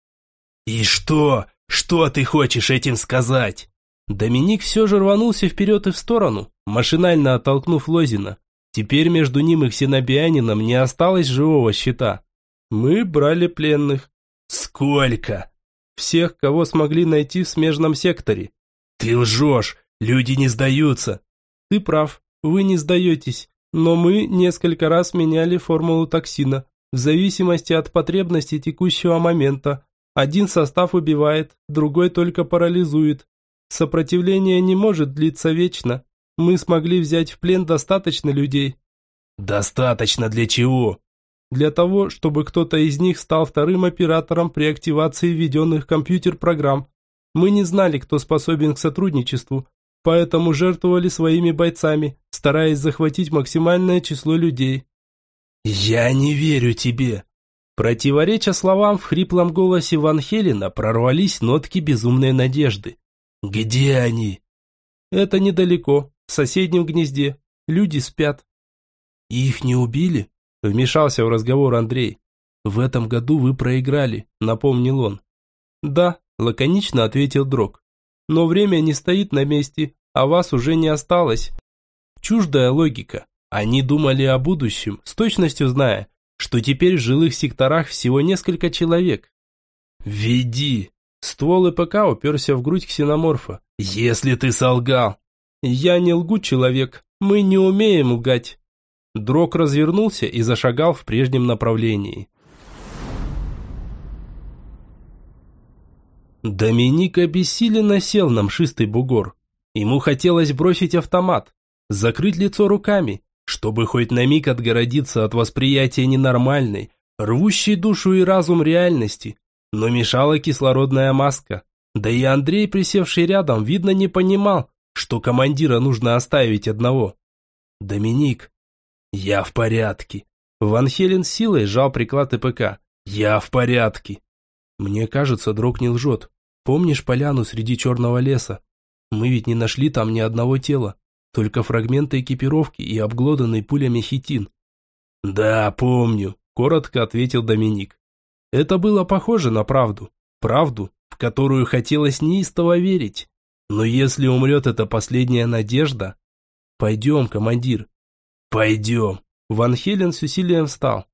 «И что? Что ты хочешь этим сказать?» Доминик все же рванулся вперед и в сторону, машинально оттолкнув Лозина. Теперь между ним и ксенобианином не осталось живого щита. Мы брали пленных. Сколько? Всех, кого смогли найти в смежном секторе. Ты лжешь, люди не сдаются. Ты прав, вы не сдаетесь, но мы несколько раз меняли формулу токсина, в зависимости от потребностей текущего момента. Один состав убивает, другой только парализует. Сопротивление не может длиться вечно. Мы смогли взять в плен достаточно людей. Достаточно для чего? для того, чтобы кто-то из них стал вторым оператором при активации введенных компьютер-программ. Мы не знали, кто способен к сотрудничеству, поэтому жертвовали своими бойцами, стараясь захватить максимальное число людей. «Я не верю тебе!» Противореча словам в хриплом голосе Ван Хелена прорвались нотки безумной надежды. «Где они?» «Это недалеко, в соседнем гнезде. Люди спят». «Их не убили?» Вмешался в разговор Андрей. «В этом году вы проиграли», — напомнил он. «Да», — лаконично ответил Дрог. «Но время не стоит на месте, а вас уже не осталось». Чуждая логика. Они думали о будущем, с точностью зная, что теперь в жилых секторах всего несколько человек. «Веди!» Ствол ИПК уперся в грудь ксеноморфа. «Если ты солгал!» «Я не лгу, человек. Мы не умеем лгать. Дрог развернулся и зашагал в прежнем направлении. Доминик обессиленно сел на мшистый бугор. Ему хотелось бросить автомат, закрыть лицо руками, чтобы хоть на миг отгородиться от восприятия ненормальной, рвущей душу и разум реальности. Но мешала кислородная маска. Да и Андрей, присевший рядом, видно не понимал, что командира нужно оставить одного. «Доминик, «Я в порядке». Ван Хелен силой сжал приклад ИПК. «Я в порядке». «Мне кажется, Дрог не лжет. Помнишь поляну среди черного леса? Мы ведь не нашли там ни одного тела, только фрагменты экипировки и обглоданный пулями хитин». «Да, помню», – коротко ответил Доминик. Это было похоже на правду. Правду, в которую хотелось неистово верить. Но если умрет эта последняя надежда... Пойдем, командир, «Пойдем». Ван Хелен с усилием встал.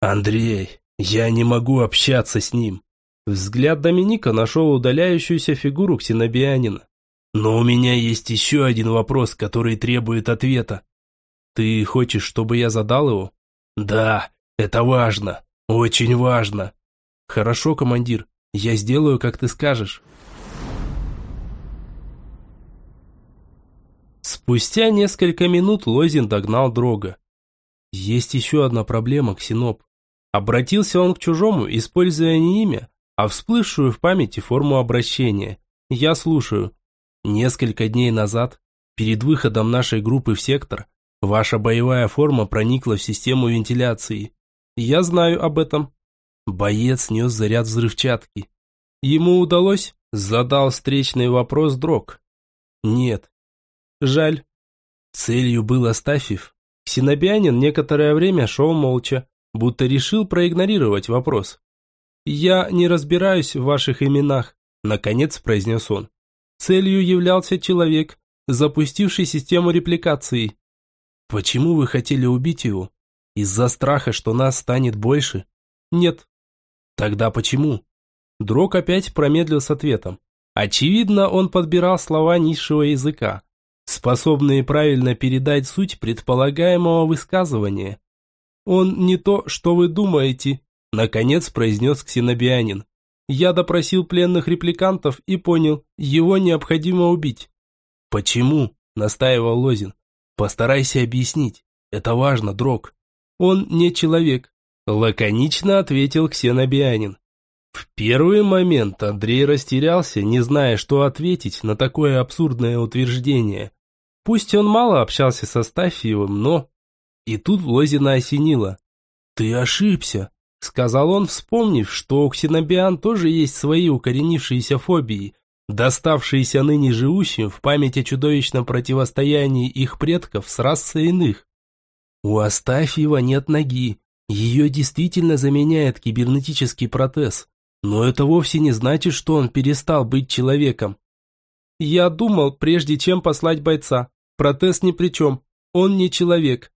«Андрей, я не могу общаться с ним». Взгляд Доминика нашел удаляющуюся фигуру ксенобианина. «Но у меня есть еще один вопрос, который требует ответа». «Ты хочешь, чтобы я задал его?» «Да, это важно, очень важно». «Хорошо, командир, я сделаю, как ты скажешь». Спустя несколько минут Лозин догнал Дрога. Есть еще одна проблема, Ксеноп. Обратился он к чужому, используя не имя, а всплывшую в памяти форму обращения. Я слушаю. Несколько дней назад, перед выходом нашей группы в сектор, ваша боевая форма проникла в систему вентиляции. Я знаю об этом. Боец нес заряд взрывчатки. Ему удалось? Задал встречный вопрос Дрог. Нет, Жаль. Целью был Астафьев. Ксенобианин некоторое время шел молча, будто решил проигнорировать вопрос. «Я не разбираюсь в ваших именах. наконец произнес он. Целью являлся человек, запустивший систему репликации. Почему вы хотели убить его? Из-за страха, что нас станет больше? Нет. Тогда почему? Дрог опять промедлил с ответом. Очевидно, он подбирал слова низшего языка, способные правильно передать суть предполагаемого высказывания. «Он не то, что вы думаете», – наконец произнес ксенобианин. «Я допросил пленных репликантов и понял, его необходимо убить». «Почему?» – настаивал Лозин. «Постарайся объяснить. Это важно, Дрог». «Он не человек», – лаконично ответил ксенобианин. В первый момент Андрей растерялся, не зная, что ответить на такое абсурдное утверждение. Пусть он мало общался со Стафьевым, но... И тут Лозина осенило. «Ты ошибся», — сказал он, вспомнив, что у ксенобиан тоже есть свои укоренившиеся фобии, доставшиеся ныне живущим в память о чудовищном противостоянии их предков с расой иных. У Астафьева нет ноги, ее действительно заменяет кибернетический протез. Но это вовсе не значит, что он перестал быть человеком. Я думал, прежде чем послать бойца. Протез ни при чем. Он не человек.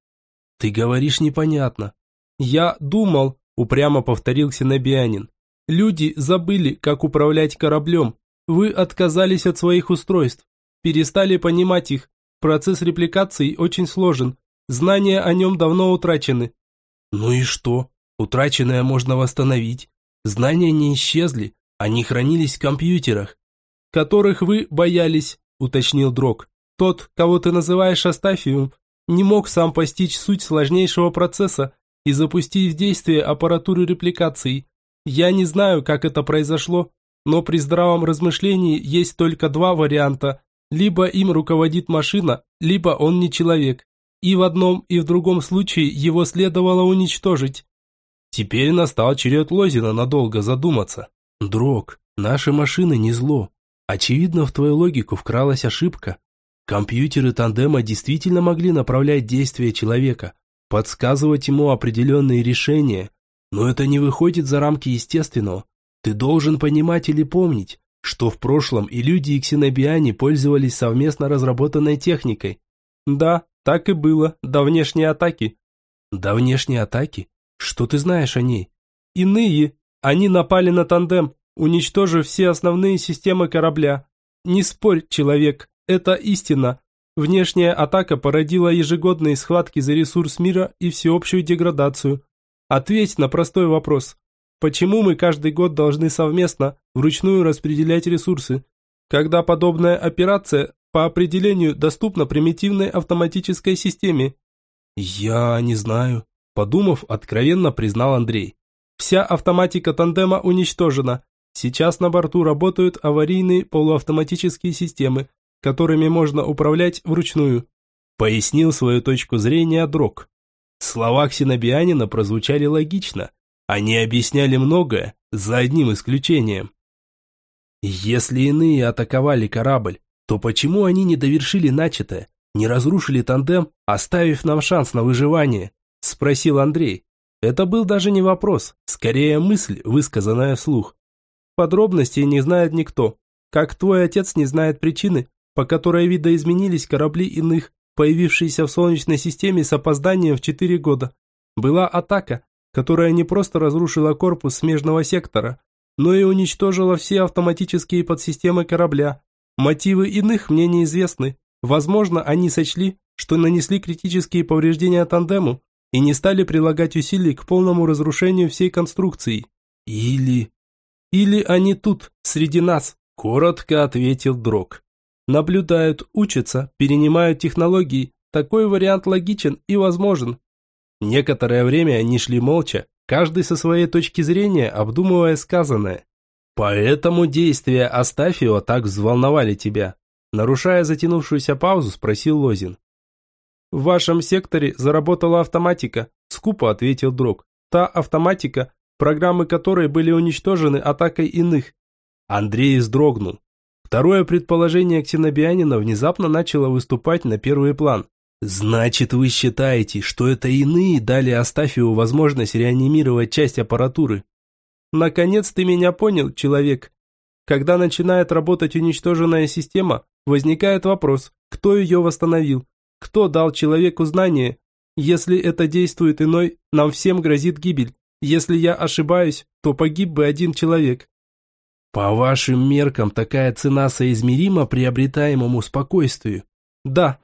Ты говоришь непонятно. Я думал, упрямо повторил Ксенобианин. Люди забыли, как управлять кораблем. Вы отказались от своих устройств. Перестали понимать их. Процесс репликации очень сложен. Знания о нем давно утрачены. Ну и что? Утраченное можно восстановить. Знания не исчезли, они хранились в компьютерах, которых вы боялись, уточнил Дрог. Тот, кого ты называешь Астафиум, не мог сам постичь суть сложнейшего процесса и запустить в действие аппаратуру репликации. Я не знаю, как это произошло, но при здравом размышлении есть только два варианта. Либо им руководит машина, либо он не человек. И в одном, и в другом случае его следовало уничтожить. Теперь настал черед Лозина надолго задуматься. «Дрог, наши машины не зло. Очевидно, в твою логику вкралась ошибка. Компьютеры тандема действительно могли направлять действия человека, подсказывать ему определенные решения, но это не выходит за рамки естественного. Ты должен понимать или помнить, что в прошлом и люди, и ксенобиане пользовались совместно разработанной техникой. Да, так и было, до внешней атаки. До внешней атаки? Что ты знаешь о ней? Иные. Они напали на тандем, уничтожив все основные системы корабля. Не спорь, человек, это истина. Внешняя атака породила ежегодные схватки за ресурс мира и всеобщую деградацию. Ответь на простой вопрос. Почему мы каждый год должны совместно, вручную распределять ресурсы, когда подобная операция по определению доступна примитивной автоматической системе? Я не знаю. Подумав, откровенно признал Андрей. Вся автоматика тандема уничтожена. Сейчас на борту работают аварийные полуавтоматические системы, которыми можно управлять вручную. Пояснил свою точку зрения Дрог. Слова Ксенобианина прозвучали логично. Они объясняли многое, за одним исключением. Если иные атаковали корабль, то почему они не довершили начатое, не разрушили тандем, оставив нам шанс на выживание? Спросил Андрей. Это был даже не вопрос, скорее мысль, высказанная вслух. Подробностей не знает никто. Как твой отец не знает причины, по которой видоизменились корабли иных, появившиеся в Солнечной системе с опозданием в 4 года. Была атака, которая не просто разрушила корпус смежного сектора, но и уничтожила все автоматические подсистемы корабля. Мотивы иных мне неизвестны. Возможно, они сочли, что нанесли критические повреждения тандему, и не стали прилагать усилий к полному разрушению всей конструкции. Или... Или они тут, среди нас, коротко ответил Дрог. Наблюдают, учатся, перенимают технологии. Такой вариант логичен и возможен. Некоторое время они шли молча, каждый со своей точки зрения обдумывая сказанное. Поэтому действия Астафио так взволновали тебя. Нарушая затянувшуюся паузу, спросил Лозин. «В вашем секторе заработала автоматика», – скупо ответил Дрог. «Та автоматика, программы которой были уничтожены атакой иных». Андрей вздрогнул. Второе предположение ксенобианина внезапно начало выступать на первый план. «Значит, вы считаете, что это иные дали Астафию возможность реанимировать часть аппаратуры?» «Наконец ты меня понял, человек. Когда начинает работать уничтоженная система, возникает вопрос, кто ее восстановил, кто дал человеку знание. Если это действует иной, нам всем грозит гибель. Если я ошибаюсь, то погиб бы один человек. По вашим меркам такая цена соизмерима приобретаемому спокойствию? Да.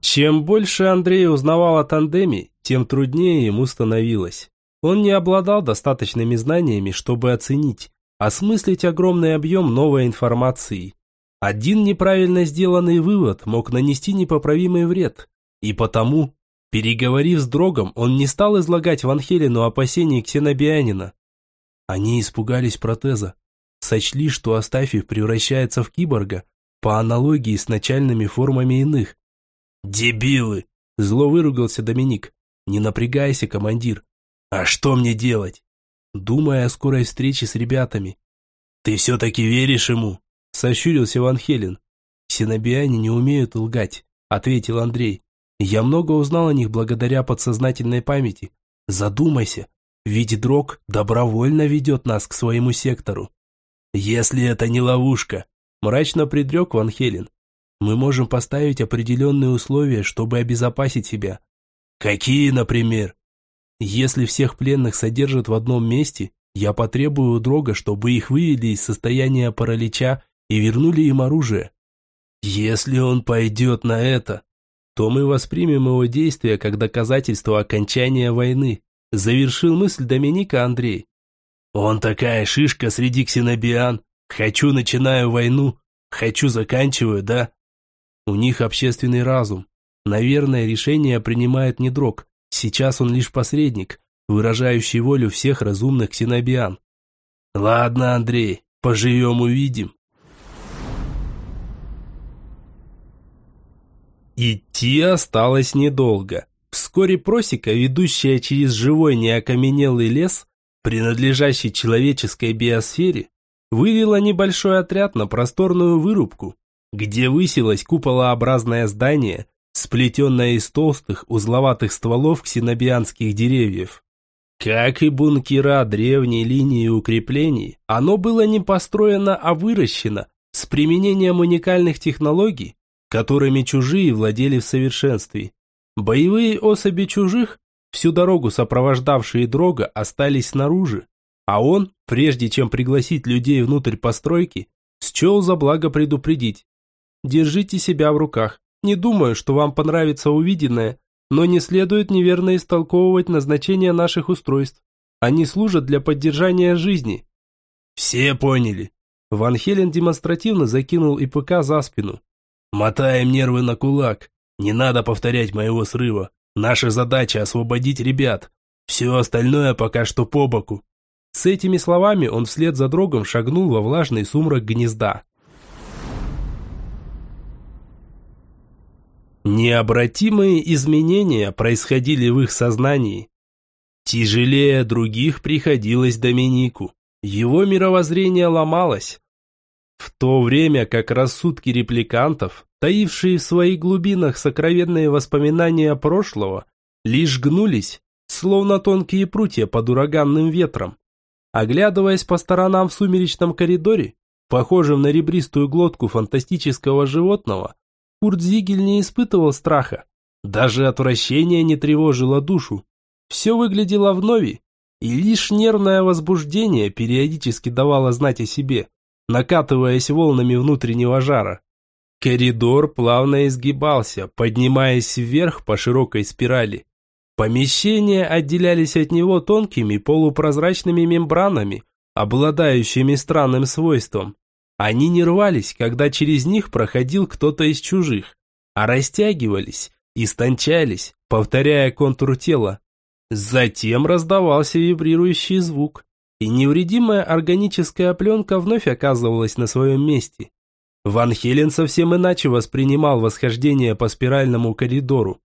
Чем больше Андрей узнавал о тандеме, тем труднее ему становилось. Он не обладал достаточными знаниями, чтобы оценить, осмыслить огромный объем новой информации. Один неправильно сделанный вывод мог нанести непоправимый вред, и потому Переговорив с Дрогом, он не стал излагать Ван Хелену опасений ксенобианина. Они испугались протеза. Сочли, что Астафьев превращается в киборга, по аналогии с начальными формами иных. «Дебилы!» – зло выругался Доминик. «Не напрягайся, командир». «А что мне делать?» Думая о скорой встрече с ребятами. «Ты все-таки веришь ему?» – сощурился Ван Хелен. «Ксенобиане не умеют лгать», – ответил Андрей. Я много узнал о них благодаря подсознательной памяти. Задумайся, ведь Дрог добровольно ведет нас к своему сектору. Если это не ловушка, мрачно предрек Ван Хелен, мы можем поставить определенные условия, чтобы обезопасить себя. Какие, например? Если всех пленных содержат в одном месте, я потребую у Дрога, чтобы их вывели из состояния паралича и вернули им оружие. Если он пойдет на это, то мы воспримем его действия как доказательство окончания войны, завершил мысль Доминика Андрей. Он такая шишка среди ксенобиан. Хочу начинаю войну, хочу заканчиваю, да? У них общественный разум. Наверное, решение принимает не Дрог. Сейчас он лишь посредник, выражающий волю всех разумных ксенобиан. Ладно, Андрей, поживем Идти осталось недолго. Вскоре просека, ведущая через живой неокаменелый лес, принадлежащий человеческой биосфере, вывела небольшой отряд на просторную вырубку, где высилось куполообразное здание, сплетенное из толстых, узловатых стволов ксенобианских деревьев. Как и бункера древней линии укреплений, оно было не построено, а выращено с применением уникальных технологий, которыми чужие владели в совершенстве. Боевые особи чужих, всю дорогу сопровождавшие Дрога, остались снаружи, а он, прежде чем пригласить людей внутрь постройки, счел за благо предупредить. Держите себя в руках. Не думаю, что вам понравится увиденное, но не следует неверно истолковывать назначение наших устройств. Они служат для поддержания жизни. Все поняли. Ван Хелен демонстративно закинул ИПК за спину. Мотаем нервы на кулак. Не надо повторять моего срыва. Наша задача освободить ребят. Все остальное пока что по боку. С этими словами он вслед за дрогом шагнул во влажный сумрак гнезда. Необратимые изменения происходили в их сознании. Тяжелее других приходилось Доминику. Его мировоззрение ломалось, в то время как рассудки репликантов, таившие в своих глубинах сокровенные воспоминания прошлого, лишь гнулись, словно тонкие прутья под ураганным ветром. Оглядываясь по сторонам в сумеречном коридоре, похожем на ребристую глотку фантастического животного, Курт Зигель не испытывал страха. Даже отвращение не тревожило душу. Все выглядело вновь, и лишь нервное возбуждение периодически давало знать о себе накатываясь волнами внутреннего жара. Коридор плавно изгибался, поднимаясь вверх по широкой спирали. Помещения отделялись от него тонкими полупрозрачными мембранами, обладающими странным свойством. Они не рвались, когда через них проходил кто-то из чужих, а растягивались, истончались, повторяя контур тела. Затем раздавался вибрирующий звук, и невредимая органическая пленка вновь оказывалась на своем месте. Ван Хелен совсем иначе воспринимал восхождение по спиральному коридору.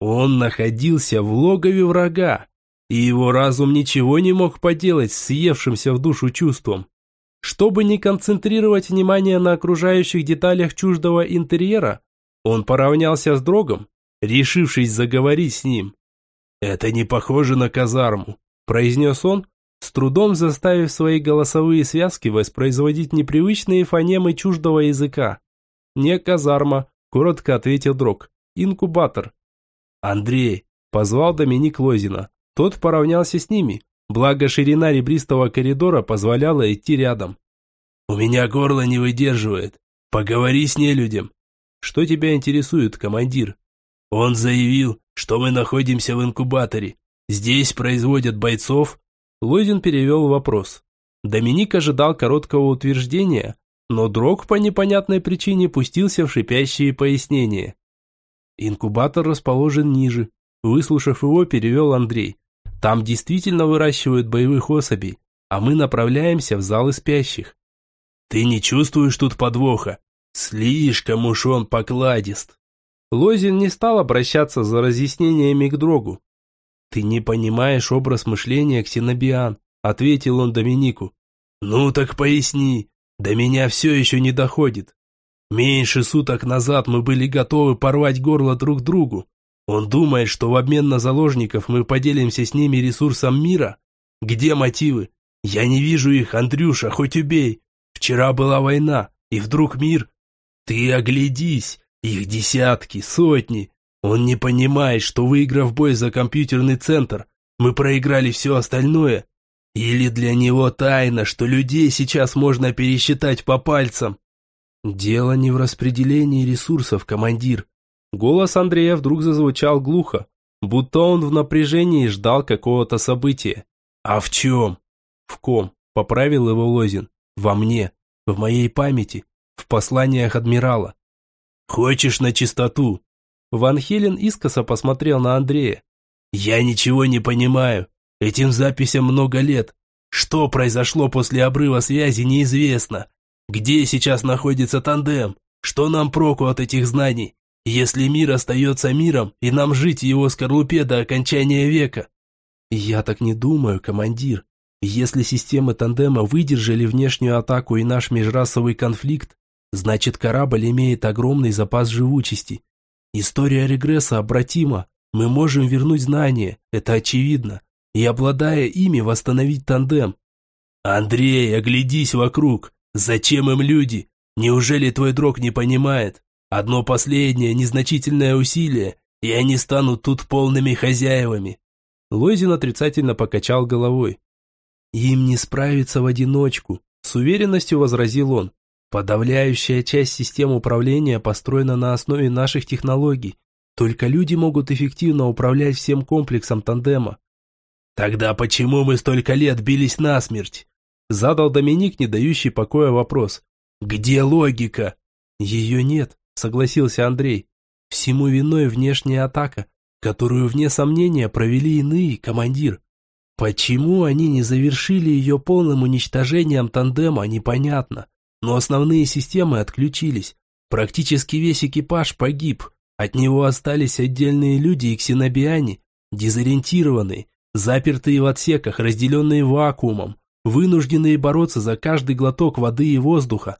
Он находился в логове врага, и его разум ничего не мог поделать с съевшимся в душу чувством. Чтобы не концентрировать внимание на окружающих деталях чуждого интерьера, он поравнялся с Дрогом, решившись заговорить с ним. «Это не похоже на казарму», – произнес он, с трудом заставив свои голосовые связки воспроизводить непривычные фонемы чуждого языка. «Не казарма», – коротко ответил Дрог. «Инкубатор». «Андрей», – позвал Доминик Лозина. Тот поравнялся с ними, благо ширина ребристого коридора позволяла идти рядом. «У меня горло не выдерживает. Поговори с нелюдем». «Что тебя интересует, командир?» «Он заявил, что мы находимся в инкубаторе. Здесь производят бойцов?» Лозин перевел вопрос. Доминик ожидал короткого утверждения, но Дрог по непонятной причине пустился в шипящие пояснения. Инкубатор расположен ниже. Выслушав его, перевел Андрей. Там действительно выращивают боевых особей, а мы направляемся в залы спящих. Ты не чувствуешь тут подвоха? Слишком уж он покладист. Лозин не стал обращаться за разъяснениями к Дрогу. «Ты не понимаешь образ мышления ксенобиан», — ответил он Доминику. «Ну так поясни, до меня все еще не доходит. Меньше суток назад мы были готовы порвать горло друг другу. Он думает, что в обмен на заложников мы поделимся с ними ресурсом мира? Где мотивы? Я не вижу их, Андрюша, хоть убей. Вчера была война, и вдруг мир. Ты оглядись, их десятки, сотни. Он не понимает, что выиграв бой за компьютерный центр, мы проиграли все остальное. Или для него тайна, что людей сейчас можно пересчитать по пальцам. Дело не в распределении ресурсов, командир. Голос Андрея вдруг зазвучал глухо, будто он в напряжении ждал какого-то события. А в чем? В ком? Поправил его Лозин. Во мне, в моей памяти, в посланиях адмирала. Хочешь на чистоту? Ван Хелен искоса посмотрел на Андрея. Я ничего не понимаю. Этим записям много лет. Что произошло после обрыва связи, неизвестно. Где сейчас находится тандем? Что нам проку от этих знаний, если мир остается миром, и нам жить его скорлупе до окончания века? Я так не думаю, командир. Если системы тандема выдержали внешнюю атаку и наш межрасовый конфликт, Значит, корабль имеет огромный запас живучести. История регресса обратима. Мы можем вернуть знания, это очевидно, и, обладая ими, восстановить тандем. Андрей, оглядись вокруг. Зачем им люди? Неужели твой друг не понимает? Одно последнее, незначительное усилие, и они станут тут полными хозяевами. Лойзин отрицательно покачал головой. Им не справиться в одиночку, с уверенностью возразил он. Подавляющая часть систем управления построена на основе наших технологий. Только люди могут эффективно управлять всем комплексом тандема. Тогда почему мы столько лет бились насмерть? Задал Доминик, не дающий покоя вопрос. Где логика? Ее нет, согласился Андрей. Всему виной внешняя атака, которую, вне сомнения, провели иные, командир. Почему они не завершили ее полным уничтожением тандема, непонятно но основные системы отключились. Практически весь экипаж погиб. От него остались отдельные люди и ксенобиане, дезориентированные, запертые в отсеках, разделенные вакуумом, вынужденные бороться за каждый глоток воды и воздуха.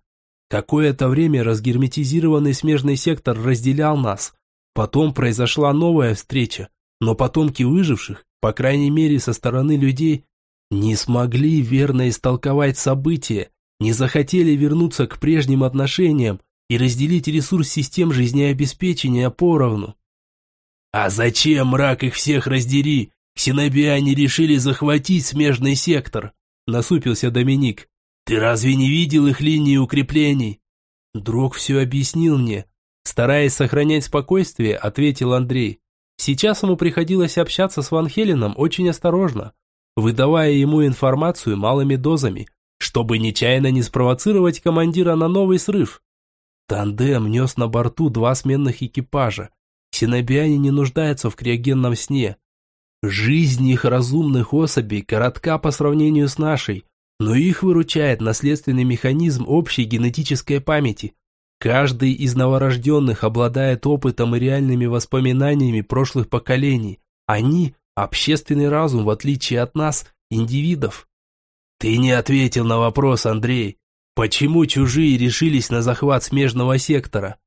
Какое-то время разгерметизированный смежный сектор разделял нас. Потом произошла новая встреча, но потомки выживших, по крайней мере со стороны людей, не смогли верно истолковать события не захотели вернуться к прежним отношениям и разделить ресурс систем жизнеобеспечения поровну. А зачем, мрак их всех раздери, ксенобиане решили захватить смежный сектор? Насупился Доминик. Ты разве не видел их линии укреплений? Дрог все объяснил мне. Стараясь сохранять спокойствие, ответил Андрей. Сейчас ему приходилось общаться с Ван Хеленом очень осторожно, выдавая ему информацию малыми дозами, чтобы нечаянно не спровоцировать командира на новый срыв. Тандем нес на борту два сменных экипажа. Ксенобиане не нуждаются в криогенном сне. Жизнь их разумных особей коротка по сравнению с нашей, но их выручает наследственный механизм общей генетической памяти. Каждый из новорожденных обладает опытом и реальными воспоминаниями прошлых поколений. Они – общественный разум, в отличие от нас, индивидов. Ты не ответил на вопрос, Андрей. Почему чужие решились на захват смежного сектора?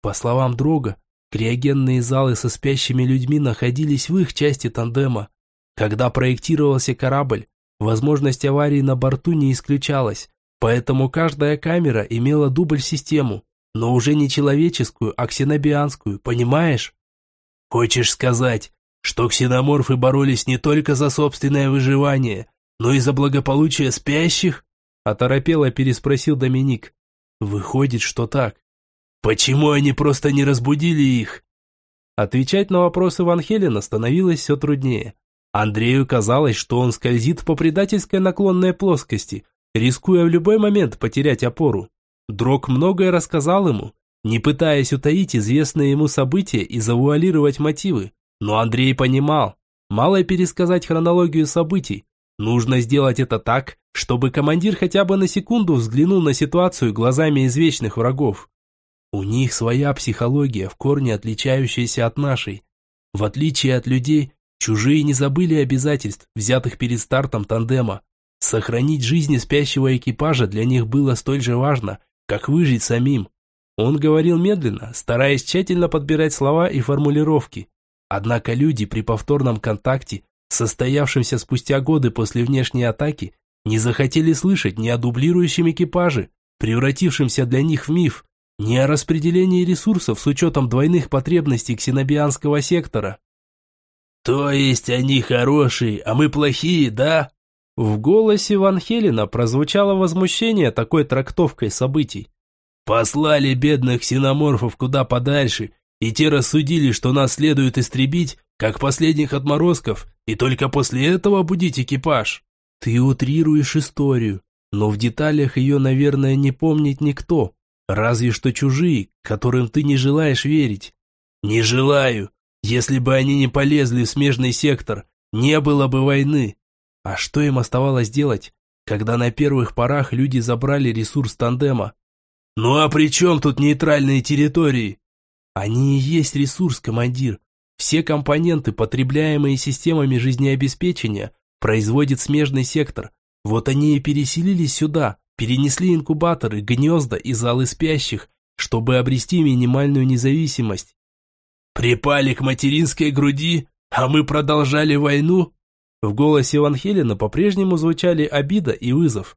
По словам Дрога, криогенные залы со спящими людьми находились в их части тандема. Когда проектировался корабль, Возможность аварии на борту не исключалась, поэтому каждая камера имела дубль-систему, но уже не человеческую, а ксенобианскую, понимаешь? Хочешь сказать, что ксеноморфы боролись не только за собственное выживание, но и за благополучие спящих? Оторопело переспросил Доминик. Выходит, что так. Почему они просто не разбудили их? Отвечать на вопросы Ван Хелена становилось все труднее. Андрею казалось, что он скользит по предательской наклонной плоскости, рискуя в любой момент потерять опору. Дрог многое рассказал ему, не пытаясь утаить известные ему события и завуалировать мотивы. Но Андрей понимал, мало пересказать хронологию событий, нужно сделать это так, чтобы командир хотя бы на секунду взглянул на ситуацию глазами извечных врагов. У них своя психология, в корне отличающаяся от нашей. В отличие от людей, чужие не забыли обязательств, взятых перед стартом тандема. Сохранить жизни спящего экипажа для них было столь же важно, как выжить самим. Он говорил медленно, стараясь тщательно подбирать слова и формулировки. Однако люди при повторном контакте, состоявшемся спустя годы после внешней атаки, не захотели слышать ни о дублирующем экипаже, превратившемся для них в миф, ни о распределении ресурсов с учетом двойных потребностей ксенобианского сектора. «То есть они хорошие, а мы плохие, да?» В голосе Ван Хелена прозвучало возмущение такой трактовкой событий. «Послали бедных ксеноморфов куда подальше, и те рассудили, что нас следует истребить, как последних отморозков, и только после этого будить экипаж». «Ты утрируешь историю, но в деталях ее, наверное, не помнит никто. Разве что чужие, которым ты не желаешь верить. Не желаю. Если бы они не полезли в смежный сектор, не было бы войны. А что им оставалось делать, когда на первых порах люди забрали ресурс тандема? Ну а при чем тут нейтральные территории? Они и есть ресурс, командир. Все компоненты, потребляемые системами жизнеобеспечения, производит смежный сектор. Вот они и переселились сюда, перенесли инкубаторы, гнезда и залы спящих, чтобы обрести минимальную независимость. Припали к материнской груди, а мы продолжали войну? В голосе Ван Хелена по-прежнему звучали обида и вызов.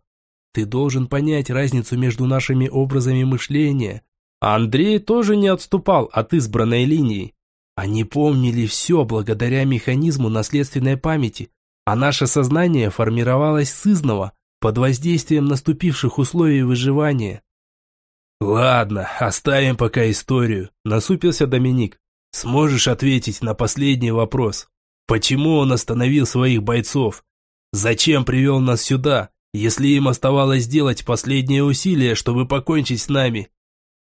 Ты должен понять разницу между нашими образами мышления. Андрей тоже не отступал от избранной линии. Они помнили все благодаря механизму наследственной памяти, а наше сознание формировалось сызново, под воздействием наступивших условий выживания. «Ладно, оставим пока историю», – насупился Доминик. «Сможешь ответить на последний вопрос? Почему он остановил своих бойцов? Зачем привел нас сюда, если им оставалось сделать последнее усилие, чтобы покончить с нами?»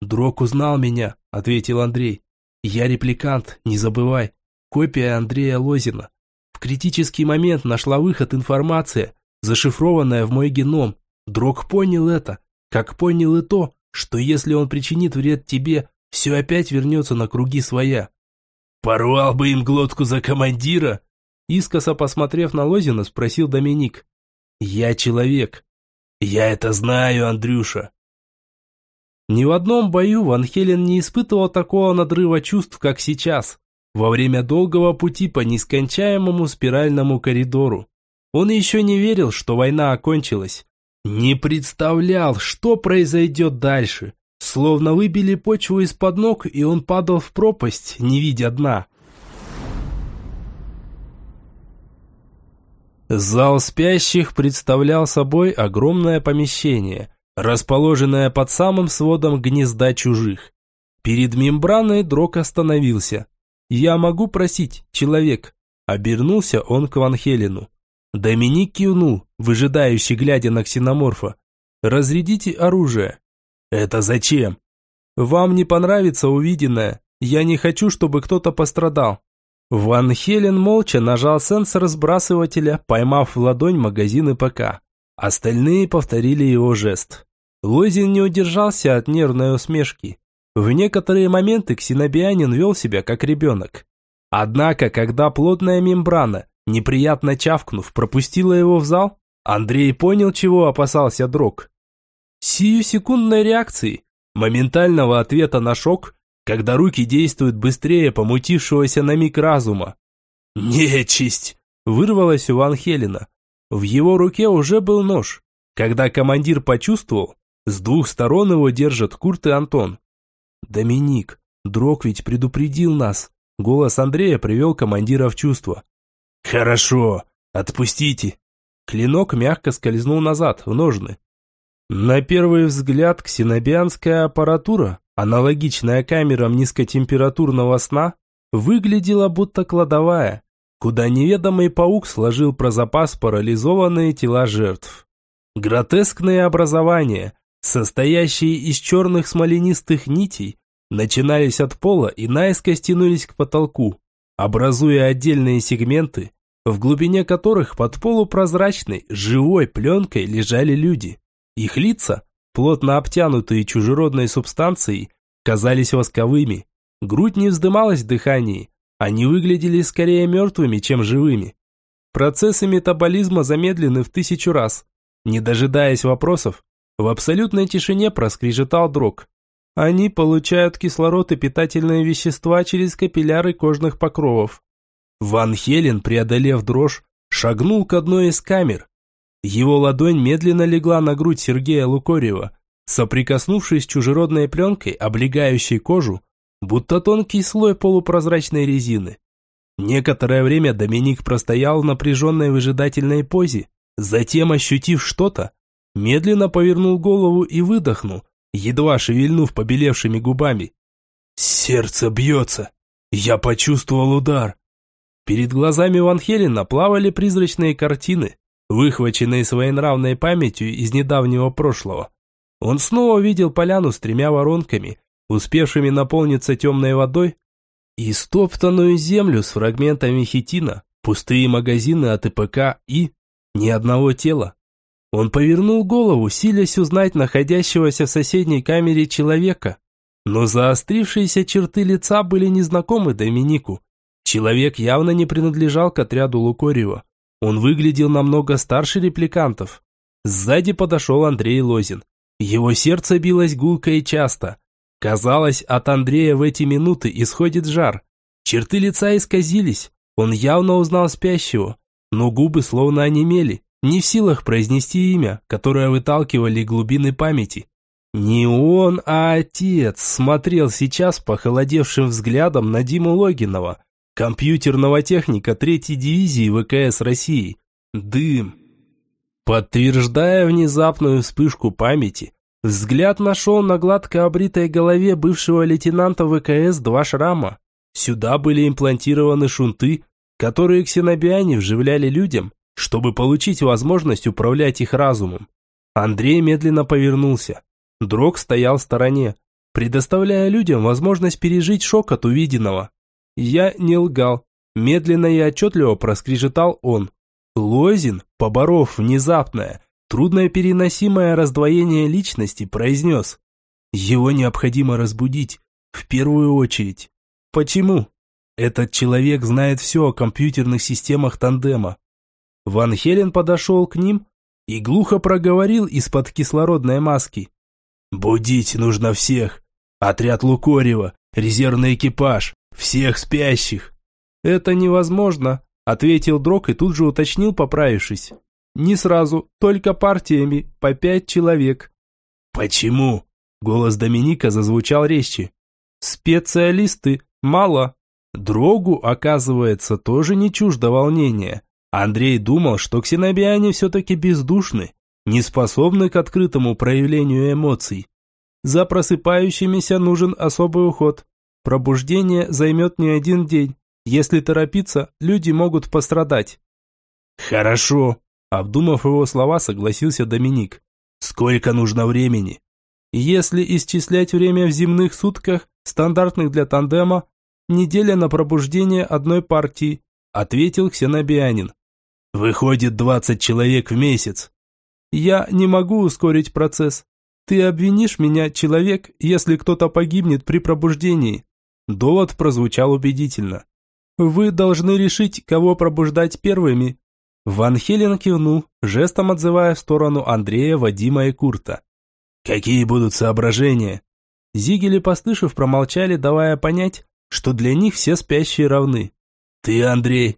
«Дрог узнал меня», – ответил Андрей. «Я репликант, не забывай. Копия Андрея Лозина. В критический момент нашла выход информация, зашифрованная в мой геном. Дрог понял это, как понял и то, что если он причинит вред тебе, все опять вернется на круги своя. «Порвал бы им глотку за командира?» Искоса посмотрев на Лозина, спросил Доминик. «Я человек». «Я это знаю, Андрюша». Ни в одном бою Ван Хелен не испытывал такого надрыва чувств, как сейчас, во время долгого пути по нескончаемому спиральному коридору. Он еще не верил, что война окончилась. Не представлял, что произойдет дальше. Словно выбили почву из-под ног, и он падал в пропасть, не видя дна. Зал спящих представлял собой огромное помещение, расположенное под самым сводом гнезда чужих. Перед мембраной Дрог остановился. «Я могу просить, человек?» Обернулся он к Ван Хелену. Доминик кивнул, выжидающий, глядя на ксеноморфа. «Разрядите оружие». «Это зачем?» «Вам не понравится увиденное. Я не хочу, чтобы кто-то пострадал». Ван Хелен молча нажал сенсор сбрасывателя, поймав в ладонь магазин ПК. Остальные повторили его жест. Лозин не удержался от нервной усмешки. В некоторые моменты ксенобианин вел себя как ребенок. Однако, когда плотная мембрана неприятно чавкнув, пропустила его в зал, Андрей понял, чего опасался Дрог. Сию секундной реакции, моментального ответа на шок, когда руки действуют быстрее помутившегося на миг разума. «Нечисть!» – вырвалось у Ван Хелена. В его руке уже был нож, когда командир почувствовал, с двух сторон его держат Курт и Антон. «Доминик, Дрог ведь предупредил нас!» Голос Андрея привел командира в чувство. «Хорошо, отпустите!» Клинок мягко скользнул назад, в ножны. На первый взгляд ксенобианская аппаратура, аналогичная камерам низкотемпературного сна, выглядела будто кладовая, куда неведомый паук сложил про запас парализованные тела жертв. Гротескные образования, состоящие из черных смоленистых нитей, начинались от пола и наискось тянулись к потолку, образуя отдельные сегменты, в глубине которых под полупрозрачной, живой пленкой лежали люди. Их лица, плотно обтянутые чужеродной субстанцией, казались восковыми. Грудь не вздымалась в дыхании, они выглядели скорее мертвыми, чем живыми. Процессы метаболизма замедлены в тысячу раз. Не дожидаясь вопросов, в абсолютной тишине проскрежетал дрог. Они получают кислород и питательные вещества через капилляры кожных покровов. Ван Хелен, преодолев дрожь, шагнул к одной из камер. Его ладонь медленно легла на грудь Сергея Лукорева, соприкоснувшись с чужеродной пленкой, облегающей кожу, будто тонкий слой полупрозрачной резины. Некоторое время Доминик простоял в напряженной выжидательной позе, затем, ощутив что-то, медленно повернул голову и выдохнул, едва шевельнув побелевшими губами. «Сердце бьется! Я почувствовал удар!» Перед глазами Ван Хелена плавали призрачные картины, выхваченные своенравной памятью из недавнего прошлого. Он снова видел поляну с тремя воронками, успевшими наполниться темной водой, и стоптанную землю с фрагментами хитина, пустые магазины от ИПК и ни одного тела. Он повернул голову, силясь узнать находящегося в соседней камере человека. Но заострившиеся черты лица были незнакомы Доминику. Человек явно не принадлежал к отряду Лукорева. Он выглядел намного старше репликантов. Сзади подошел Андрей Лозин. Его сердце билось гулко и часто. Казалось, от Андрея в эти минуты исходит жар. Черты лица исказились. Он явно узнал спящего, но губы словно онемели не в силах произнести имя, которое выталкивали глубины памяти. Не он, а отец смотрел сейчас похолодевшим взглядом на Диму Логинова, компьютерного техника третьей дивизии ВКС России. Дым. Подтверждая внезапную вспышку памяти, взгляд нашел на гладко обритой голове бывшего лейтенанта ВКС два шрама. Сюда были имплантированы шунты, которые ксенобиане вживляли людям, чтобы получить возможность управлять их разумом. Андрей медленно повернулся. Дрог стоял в стороне, предоставляя людям возможность пережить шок от увиденного. Я не лгал. Медленно и отчетливо проскрежетал он. Лозин, поборов внезапное, труднопереносимое раздвоение личности, произнес. Его необходимо разбудить, в первую очередь. Почему? Этот человек знает все о компьютерных системах тандема. Ван Хелен подошел к ним и глухо проговорил из-под кислородной маски. «Будить нужно всех. Отряд Лукорева, резервный экипаж, всех спящих». «Это невозможно», — ответил Дрог и тут же уточнил, поправившись. «Не сразу, только партиями, по пять человек». «Почему?» — голос Доминика зазвучал резче. «Специалисты, мало». Дрогу, оказывается, тоже не чуждо волнения. Андрей думал, что ксенобиане все-таки бездушны, не способны к открытому проявлению эмоций. За просыпающимися нужен особый уход. Пробуждение займет не один день. Если торопиться, люди могут пострадать. Хорошо, обдумав его слова, согласился Доминик. Сколько нужно времени? Если исчислять время в земных сутках, стандартных для тандема, неделя на пробуждение одной партии, ответил ксенобианин. Выходит двадцать человек в месяц. Я не могу ускорить процесс. Ты обвинишь меня, человек, если кто-то погибнет при пробуждении. Довод прозвучал убедительно. Вы должны решить, кого пробуждать первыми. Ван Хелен кивнул, жестом отзывая в сторону Андрея, Вадима и Курта. Какие будут соображения? Зигель и Пастышев промолчали, давая понять, что для них все спящие равны. Ты, Андрей,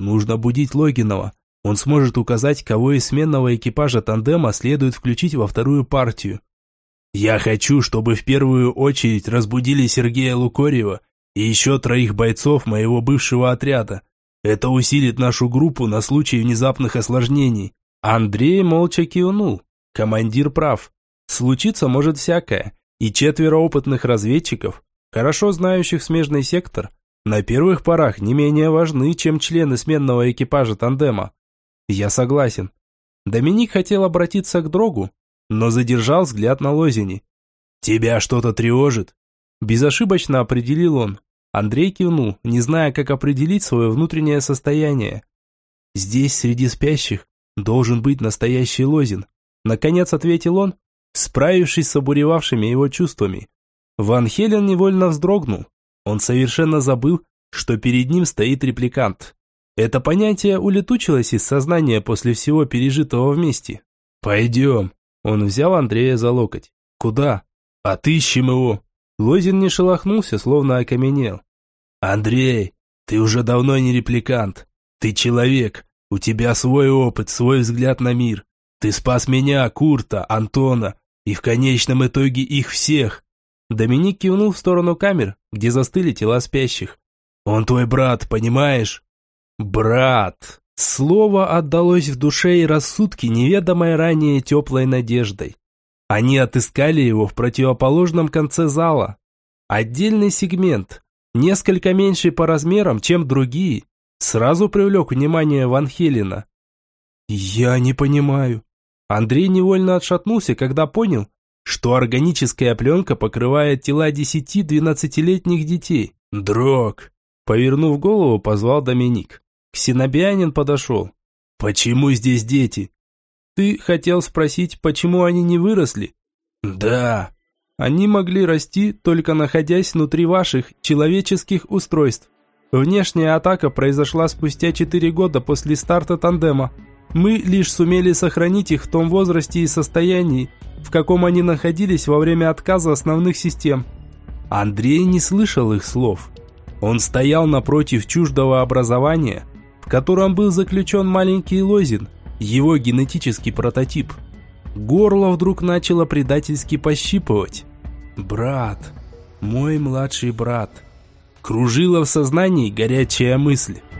Нужно будить Логинова. Он сможет указать, кого из сменного экипажа тандема следует включить во вторую партию. Я хочу, чтобы в первую очередь разбудили Сергея Лукорева и еще троих бойцов моего бывшего отряда. Это усилит нашу группу на случай внезапных осложнений. Андрей молча кивнул. Командир прав. Случиться может всякое. И четверо опытных разведчиков, хорошо знающих смежный сектор, на первых порах не менее важны, чем члены сменного экипажа тандема. Я согласен. Доминик хотел обратиться к Дрогу, но задержал взгляд на Лозини. «Тебя что-то тревожит?» Безошибочно определил он. Андрей кивнул, не зная, как определить свое внутреннее состояние. «Здесь, среди спящих, должен быть настоящий Лозин», наконец ответил он, справившись с обуревавшими его чувствами. Ван Хелен невольно вздрогнул. Он совершенно забыл, что перед ним стоит репликант. Это понятие улетучилось из сознания после всего пережитого вместе. «Пойдем», он взял Андрея за локоть. «Куда?» «Отыщем его!» Лозин не шелохнулся, словно окаменел. «Андрей, ты уже давно не репликант. Ты человек. У тебя свой опыт, свой взгляд на мир. Ты спас меня, Курта, Антона и в конечном итоге их всех». Доминик кивнул в сторону камер, где застыли тела спящих. «Он твой брат, понимаешь?» «Брат!» Слово отдалось в душе и рассудке неведомой ранее теплой надеждой. Они отыскали его в противоположном конце зала. Отдельный сегмент, несколько меньший по размерам, чем другие, сразу привлек внимание Ван Хелена. «Я не понимаю». Андрей невольно отшатнулся, когда понял, что органическая пленка покрывает тела 10-12-летних детей. «Дрог!» Повернув голову, позвал Доминик. Ксенобианин подошел. «Почему здесь дети?» «Ты хотел спросить, почему они не выросли?» «Да». «Они могли расти, только находясь внутри ваших человеческих устройств. Внешняя атака произошла спустя четыре года после старта тандема. Мы лишь сумели сохранить их в том возрасте и состоянии, в каком они находились во время отказа основных систем». Андрей не слышал их слов. Он стоял напротив чуждого образования – в котором был заключен маленький Лозин, его генетический прототип. Горло вдруг начало предательски пощипывать. «Брат, мой младший брат». Кружила в сознании горячая мысль –